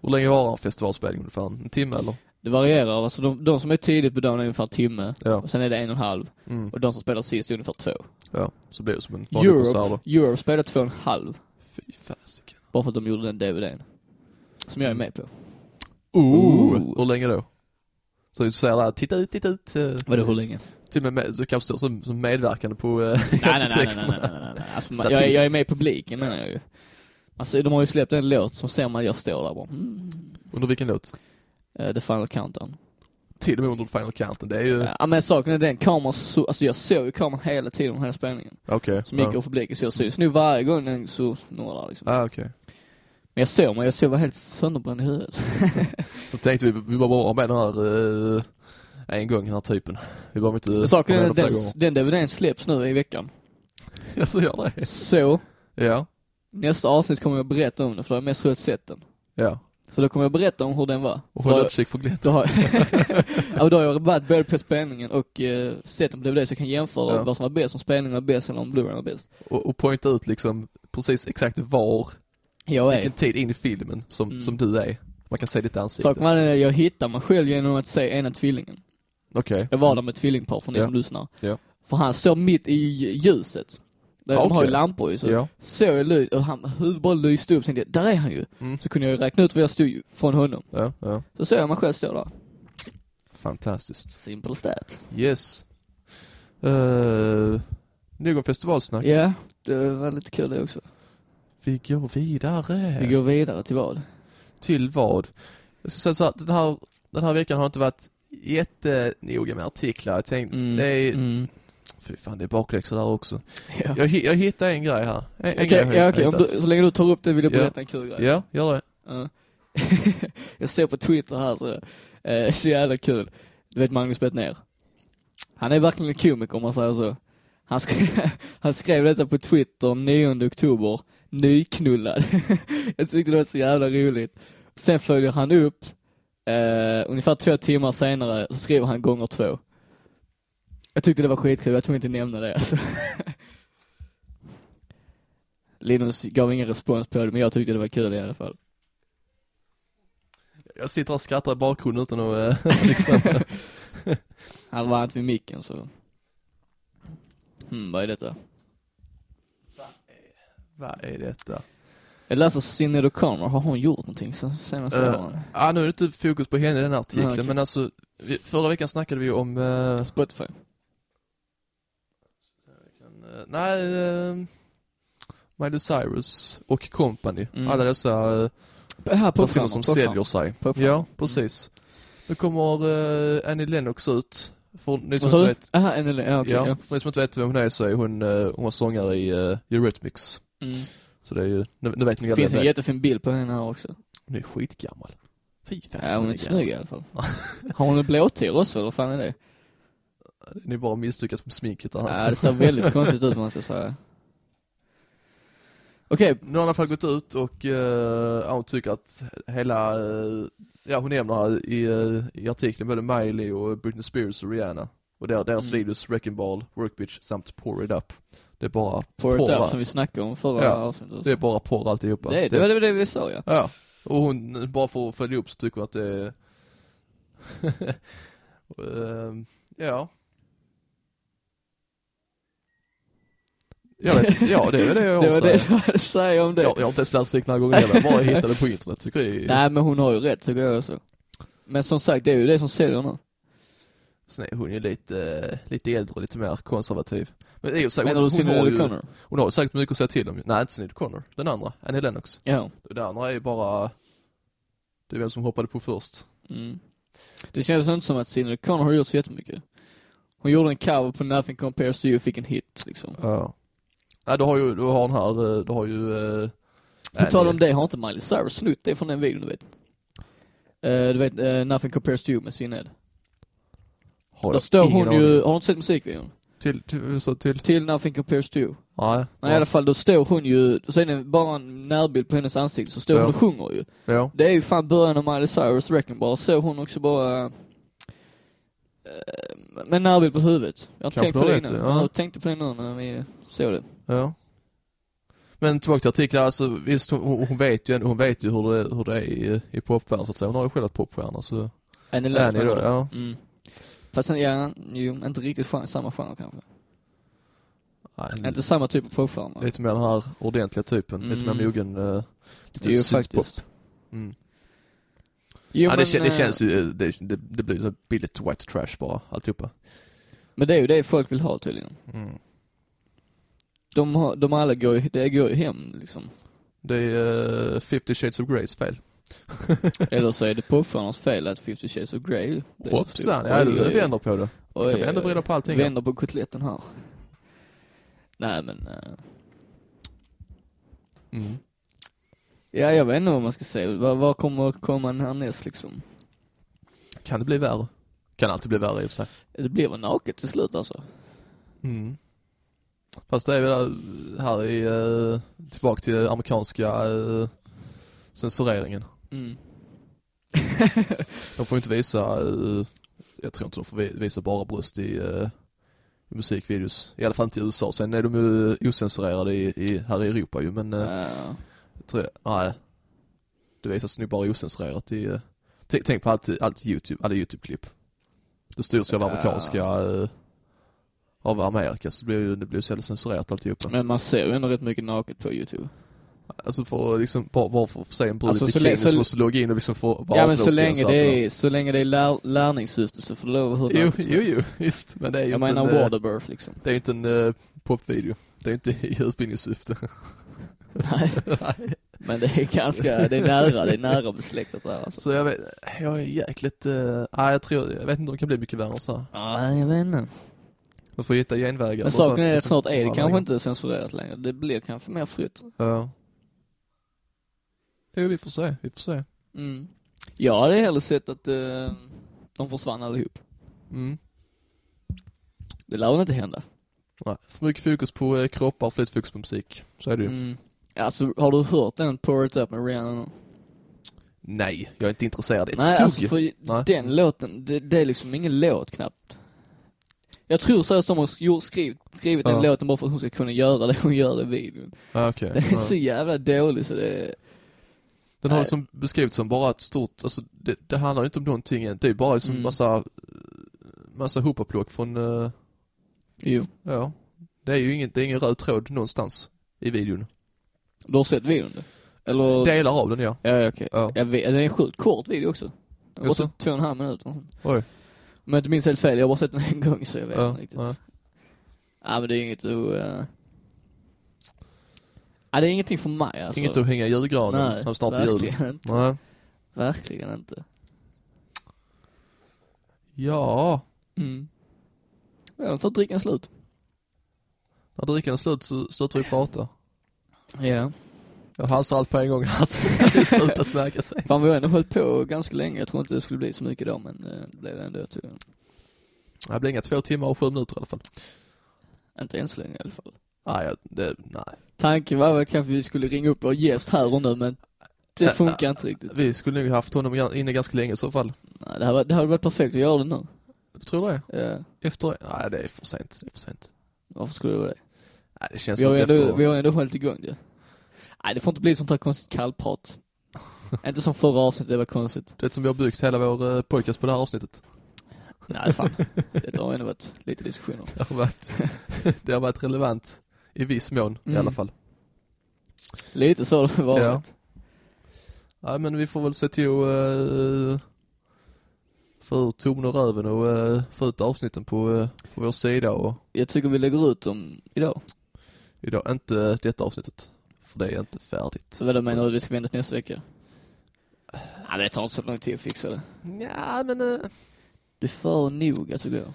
Hur länge varar en festivalspelning ungefär? En timme eller? Det varierar, alltså de, de som är tidigt på dagen är ungefär en timme, Ja. och sen är det en och en halv. Mm. Och de som spelar sist är ungefär två. Ja, så blir det som en vanlig konsert Europe, då. Europe spelar två och en halv, Fy fasiken. Bara för att de gjorde den DVDn. Som jag är med på. Ooh. Hur länge då? Så du säger där, titta ut, titta ut. eh, Vadå hur länge? Till och med, du kan stå som, som medverkande på eh, nej, nej, nej, nej, texterna. nej, nej, nej, nej. Alltså, man, jag, är- jag är med i publiken menar jag ju. Alltså de har ju släppt en låt som ser man att jag står där bara, mm. Under vilken låt? Uh, The Final Countdown. Till och med under Final Counten, det är ju... Ja men saken är den, kameran så, alltså jag såg ju kameran hela tiden under hela spelningen. Okej. Som gick ja. över publiken, så jag syns nu varje gång den så snurrar där liksom. Ah, okej. Men jag såg mig, jag såg var helt sönderbränd i huvudet. Så tänkte vi, vi bara bara med den här eh, en gång den här typen. Vi behöver inte... Men saken är den, den DVDn släpps nu i veckan. Ja, så gör det. Så, Ja. nästa avsnitt kommer jag berätta om den, för då har mest sett sett den. Ja. Så då kommer jag berätta om hur den var. Och håll uppsikt för Glenn. Då har, ja, då har jag varit både på spelningen och uh, sett på DVD så jag kan jämföra Ja. vad som var bäst, om spelningen var bäst eller om Blu-ray var bäst. Och, och poängta ut liksom precis exakt var, Jag är. vilken tid in i filmen som, Mm. som du är. Man kan se ditt ansikte. Saken var den, jag hittar mig själv genom att se ena tvillingen. Okej. Jag var där med ett tvillingpar från ni Ja. som lyssnar. Ja. För han står mitt i ljuset. Där De har ju lampor ju, så Ja. såg jag ly- och han huvudet bara lyste upp, tänkte jag, där är han ju. Mm. Så kunde jag ju räkna ut var jag stod från honom. Ja, ja. Så såg jag mig själv stå där. Fantastiskt. Simple stat. Yes. Uh, nog om festivalsnack. Ja, det var lite kul det också. Vi går vidare. Vi går vidare till vad? Till vad? Jag ska säga så här, den här, den här veckan har inte varit jättenoga med artiklar. Jag tänkte, Mm. det är, Mm. Fy fan det är bakläxor där också. Ja. Jag, jag hittade en grej här. En, en Okej, grej ja, hittat. du, så länge du tar upp det vill jag Ja. berätta en kul grej. Ja, gör det. Ja. jag ser på Twitter här, så, eh, så jävla kul. Du vet Magnus Bettner? Han är verkligen en komiker om man säger så. Han skrev, han skrev detta på Twitter 9 oktober, nyknullad. jag tyckte det var så jävla roligt. Sen följer han upp, eh, ungefär två timmar senare, så skriver han gånger två. Jag tyckte det var skitkul, jag tog inte nämna det alltså. Linus gav ingen respons på det, men jag tyckte det var kul i alla fall. Jag sitter och skrattar i bakgrunden utan att liksom... Han var inte vid micken så. Hmm, vad är detta? Vad är detta? Jag läser Sinéad O'Connor, har hon gjort någonting så senaste Uh, åren? ah, nu är det inte fokus på henne i den här artikeln, Nej, okej. men alltså vi, förra veckan snackade vi om... eh, Spotify. Nej, uh, Miley Cyrus och Company. Mm. Alla dessa uh, Här på personer som säljer sig. På fram. Ja, precis. Nu kommer eh, Annie Lennox ut. För ni som inte du? vet, Aha, en ja, okej. ja, ja. för ni som inte vet vem hon är så är hon, uh, hon var sångare i uh, Eurythmics. Mm. Så det är ju, nu, nu vet ni Det finns en är. jättefin bild på henne här också. Hon är skitgammal. Fy fan. Ja, hon är gammal. snygg i alla fall. Har hon en blåtira också, eller vad fan är det? Ni är bara misslyckats med sminket där alltså. Ja, det ser väldigt konstigt ut om man ska säga. Okej, Nu har hon i alla fall gått ut och uh, ja, hon tycker att hela, eh, ja hon nämner i, eh, i artikeln både Miley och Britney Spears och Rihanna. Och där, deras Mm. videos Wrecking Ball, Work Bitch samt Pour It Up. Det är bara Pour It porr, Up som vi snackade om förra Ja, avsnittet. Det är bara porr alltihopa. det, det var det, det vi sa ja. Ja, och hon, bara för att följa upp så tycker hon att det är... Ehm, ja. Jag vet, ja det är väl det jag Det var det du hade säga om det. Jag, jag har inte ens läst några gånger heller, jag bara hittade det på internet. Tycker är... Nej men hon har ju rätt tycker jag också. Men som sagt, det är ju det som säljer nu. Sen är hon ju lite, lite äldre och lite mer konservativ. Men i och för sig, Menar hon, du hon, har ju, O'Connor? hon har ju säkert mycket att säga till om. Nej, inte Sinéad O'Connor. Den andra, Annie Lennox. Ja. Den andra är ju bara... Det är vem som hoppade på först. Mm. Det känns inte som att Sinéad O'Connor har gjort så jättemycket. Hon gjorde en cover på Nothing Compares to You och fick en hit liksom. Ja. Nej, du har ju, du har den här, eh, du har ju... Uh, På tal om det, har inte Miley Cyrus snott det från den videon du vet? Eh, du vet, uh, Nothing Compares to You med Sinéad. Har Där står hon ju, har du inte sett musikvideon? Till, till, så till, Till Nothing Compares To You. nej. Nej, i alla fall, då står hon ju, så är det bara en närbild på hennes ansikte, så står Ja. hon och sjunger ju. Ja. Det är ju fan början av Miley Cyrus Wrecking Ball, så hon också bara eh, med närbild på huvudet. Jag har tänkt på det innan. ja. Jag tänkte på det nu när vi såg det. Ja. Men tillbaka till artiklar, alltså visst hon, hon vet ju, hon vet ju hur det, hur det är i, i popvärlden så att säga. Hon har ju själv varit popstjärna så. Annie menar du? Ja. Mm. Fast sen, ja, ju, inte riktigt samma genre kanske. Nej, Inte samma typ av popstjärna. Lite mer den här ordentliga typen, lite mer Mm. mogen, uh, lite Jo, faktiskt. Mm. Jo, ja, men, det, det eh, känns ju, det, det, det blir så billigt white trash bara, alltihopa. Men det är ju det folk vill ha tydligen. Mm. De, har, de alla går ju, det går ju hem liksom. Det är uh, 50 shades of Greys fel. Eller så är det popstjärnors fel att 50 shades of Grey. Hoppsan, ja du vänder på det. Oj, kan vi ändå oj, vrida på allting. Vänder på kotletten här. Nej men, eh, Mm. ja jag vet inte vad man ska säga. Vad, vad kommer komma härnäst liksom? Kan det bli värre? Kan alltid bli värre i och för sig. Det blir väl naket till slut alltså. Mm. Fast det är väl här i, eh, tillbaka till amerikanska eh, censureringen. Mm. De får inte visa, eh, jag tror inte de får vi- visa bara bröst i, eh, i musikvideos. I alla fall inte i USA. Sen är de ju ocensurerade i, i, här i Europa ju men, eh, jag tror jag, nej. Det visas nog bara ocensurerat i, eh, tänk, tänk på allt, allt YouTube, alla YouTube-klipp. Det styrs ju av amerikanska, eh, av Amerika så det blir ju, det blir ju så jävla censurerat alltihopa. Men man ser ju ändå rätt mycket naket på YouTube. Alltså för att liksom, bara, bara för att se en brud Alltså, i så bikini så- så måste du logga in och liksom få vara Ja men så 18-årsgräns länge det är, så länge det är lär, lärningssyfte så får det lov att hur Jo, jo, jo, visst. Men det är ju Jag inte menar en, eh, Waterburf liksom. det är ju inte en uh, popvideo. Det är ju inte i utbildningssyfte. Nej. Men det är ganska, det är nära, det är nära besläktat där alltså. Så jag vet, jag är jäkligt, uh, nej jag tror, jag vet inte om det kan bli mycket värre så här. Ja, jag vet inte. Man får hitta genvägar. Men saken är att snart är det kanske inte censurerat längre. Det blir kanske mer fritt. Ja. Jo, vi får se, vi får se. Mm. Jag hade hellre sett att eh, de försvann allihop. Mm. Det lär väl inte hända. Nej, för mycket fokus på eh, kroppar för lite fokus på musik. Så är det ju. Mm. Alltså, har du hört den Pour It Up med Rihanna nu? Nej, jag är inte intresserad. Ett Nej, alltså för Nej. den låten, det, det är liksom ingen låt knappt. Jag tror så har gjort- skrivit, skrivit Ja. den låten bara för att hon ska kunna göra det hon gör i videon. Ja, okej. Den är Ja. så jävla dålig så det. Den har Nej. beskrivits som bara ett stort, alltså det, det handlar ju inte om någonting, det är bara liksom Mm. massa, massa hoppaplock från, eh, Jo. ja. Det är ju ingen, det är ingen röd tråd någonstans i videon. Du har sett videon? Eller? Delar av den ja. Ja, ja, okej. Ja. Jag vet, det är en sjukt kort video också. Den var typ två och en halv minuter. Oj. Om jag inte minns helt fel, jag har bara sett den en gång så jag vet Ja, inte riktigt. ja. Ja. men det är inget att... Uh... Ja, det är ingenting för mig alltså. Inget att hänga i julgranen Nej, när det snart är jul. inte. Nej. Verkligen inte. Ja, Mm. Ja, tar drickan slut. när drickan är slut så slutar vi prata. Ja. Jag halsar allt på en gång här så kan vi sluta snacka sig. Fan vi har ändå hållit på ganska länge. Jag tror inte det skulle bli så mycket idag men eh, det blev det ändå tydligen. Det blir inga två timmar och sju minuter i alla fall. Inte än så länge i alla fall. Nej, det, nej. Tanken var väl kanske vi skulle ringa upp vår gäst här och nu men det Ja, funkar inte riktigt. Vi skulle nog haft honom inne ganska länge i så fall. Nej, det, hade, det hade varit perfekt att göra det nu. Du tror det? Ja. Efter, nej det är för sent, det är för sent. Varför skulle det vara det? Nej det känns Vi har, ändå, vi har ändå hållit igång det. Nej, det får inte bli sånt här konstigt kallprat. inte som förra avsnittet, det var konstigt. Du vet som vi har byggt hela vår eh, podcast på det här avsnittet. Nej, fan. Det har ändå varit lite diskussioner. Det har varit, det har varit relevant i viss mån i Mm. alla fall. Lite så har det varit. Ja. Nej men vi får väl se till att uh, få ur tummen och röven och uh, få ut avsnitten på, uh, på vår sida och Jag tycker vi lägger ut dem idag. idag, inte detta avsnittet. För det är inte färdigt. Så vad menar du, vi ska vända nästa vecka? Nej, det tar inte så lång tid att fixa det. Ja men uh, Du för noga tycker jag.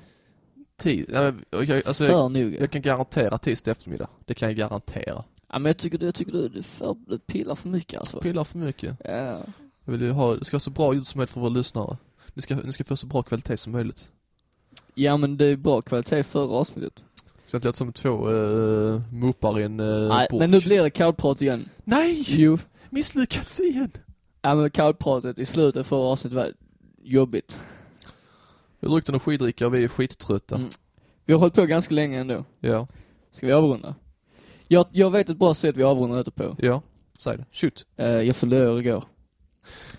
tid, ja, men, jag, alltså, för jag, noga. jag kan garantera tisdag eftermiddag. Det kan jag garantera. Ja, men jag tycker, du- jag tycker du, du, för, du pillar för mycket alltså. Pillar för mycket. Ja. Jag vill ju ha, det ska vara så bra ljud som möjligt för våra lyssnare. Ni ska, ni ska få så bra kvalitet som möjligt. ja, men det är bra kvalitet förra avsnittet. Så det låter som två uh, muppar i en uh, Nej, burk. men nu blir det kallprat igen. Nej! Jo. Misslyckats igen! Ja men kallpratet i slutet för avsnittet var jobbigt. Vi har druckit någon skitdricka och vi är skittrötta. Mm. Vi har hållit på ganska länge ändå. Ja, Ska vi avrunda? Jag, jag vet ett bra sätt vi avrundar detta på. ja. Säg det. Shoot. Uh, jag år igår.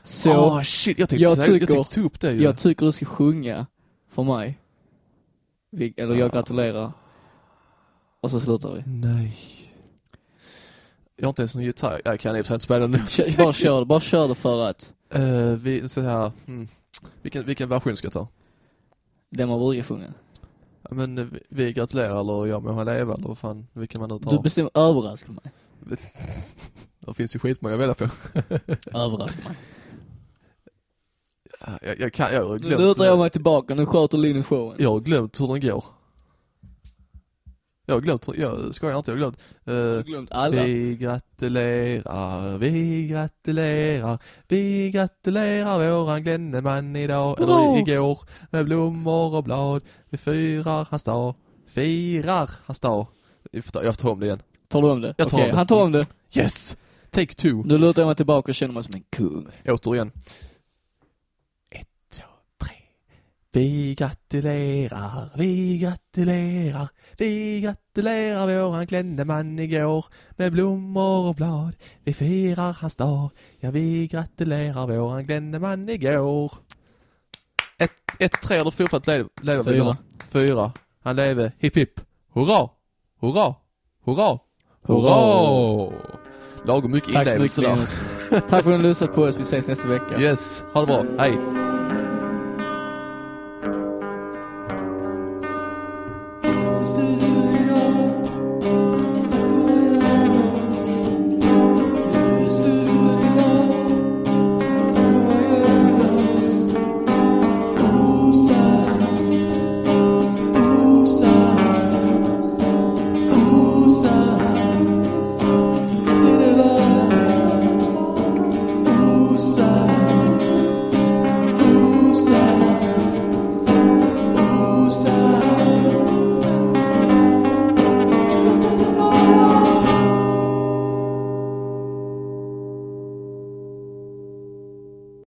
Så, Åh shit, jag tänkte, jag säga, jag tycker- tänkte ta upp det ju. jag tycker du ska sjunga för mig. Eller jag gratulerar. Och så slutar vi. Nej. Jag har inte ens någon gitarr. Jag kan i och för sig inte spela nu. Bara kör det, bara kör det för att. Uh, vi, så här, hmm. vilken, vilken version ska jag ta? Den man brukar sjunga. Ja, men eh, vi, vi gratulerar eller jag må han leva eller vad fan, vilken man nu tar. Du bestämmer, överraska mig. Det finns ju skitmånga att välja på. Överraska mig. Ja, Jag, jag kan, jag har Nu glömt. lutar jag mig tillbaka, nu sköter Linus showen. Jag har glömt hur den går. Jag har glömt, jag skojar inte, jag har glömt. Uh, glömt alla. vi gratulerar, vi gratulerar, vi gratulerar våran Glenneman idag, eller Hurra! igår, med blommor och blad. Vi firar hans dag, firar hans dag. Jag får ta- jag får ta om det igen. Tar du om det? Jag tar Okej, om det. han tar om det. Yes! Take two. Nu lutar jag mig tillbaka och känner mig som en kung. Återigen. Ett, två, tre. Vi gratulerar, vi gratulerar, vi gratulerar våran Glenneman igår med blommor och blad. Vi firar hans dag, ja vi gratulerar våran Glenneman igår. Ett, ett tre eller fyra för att leva, leva Fyra. Fyra. Han leve, hipp hipp. Hurra! Hurra! Hurra! Hurra! Lagom mycket inlevelse där. Tack för att har lyssnat på oss, vi ses nästa vecka. Yes, ha det bra. Hej!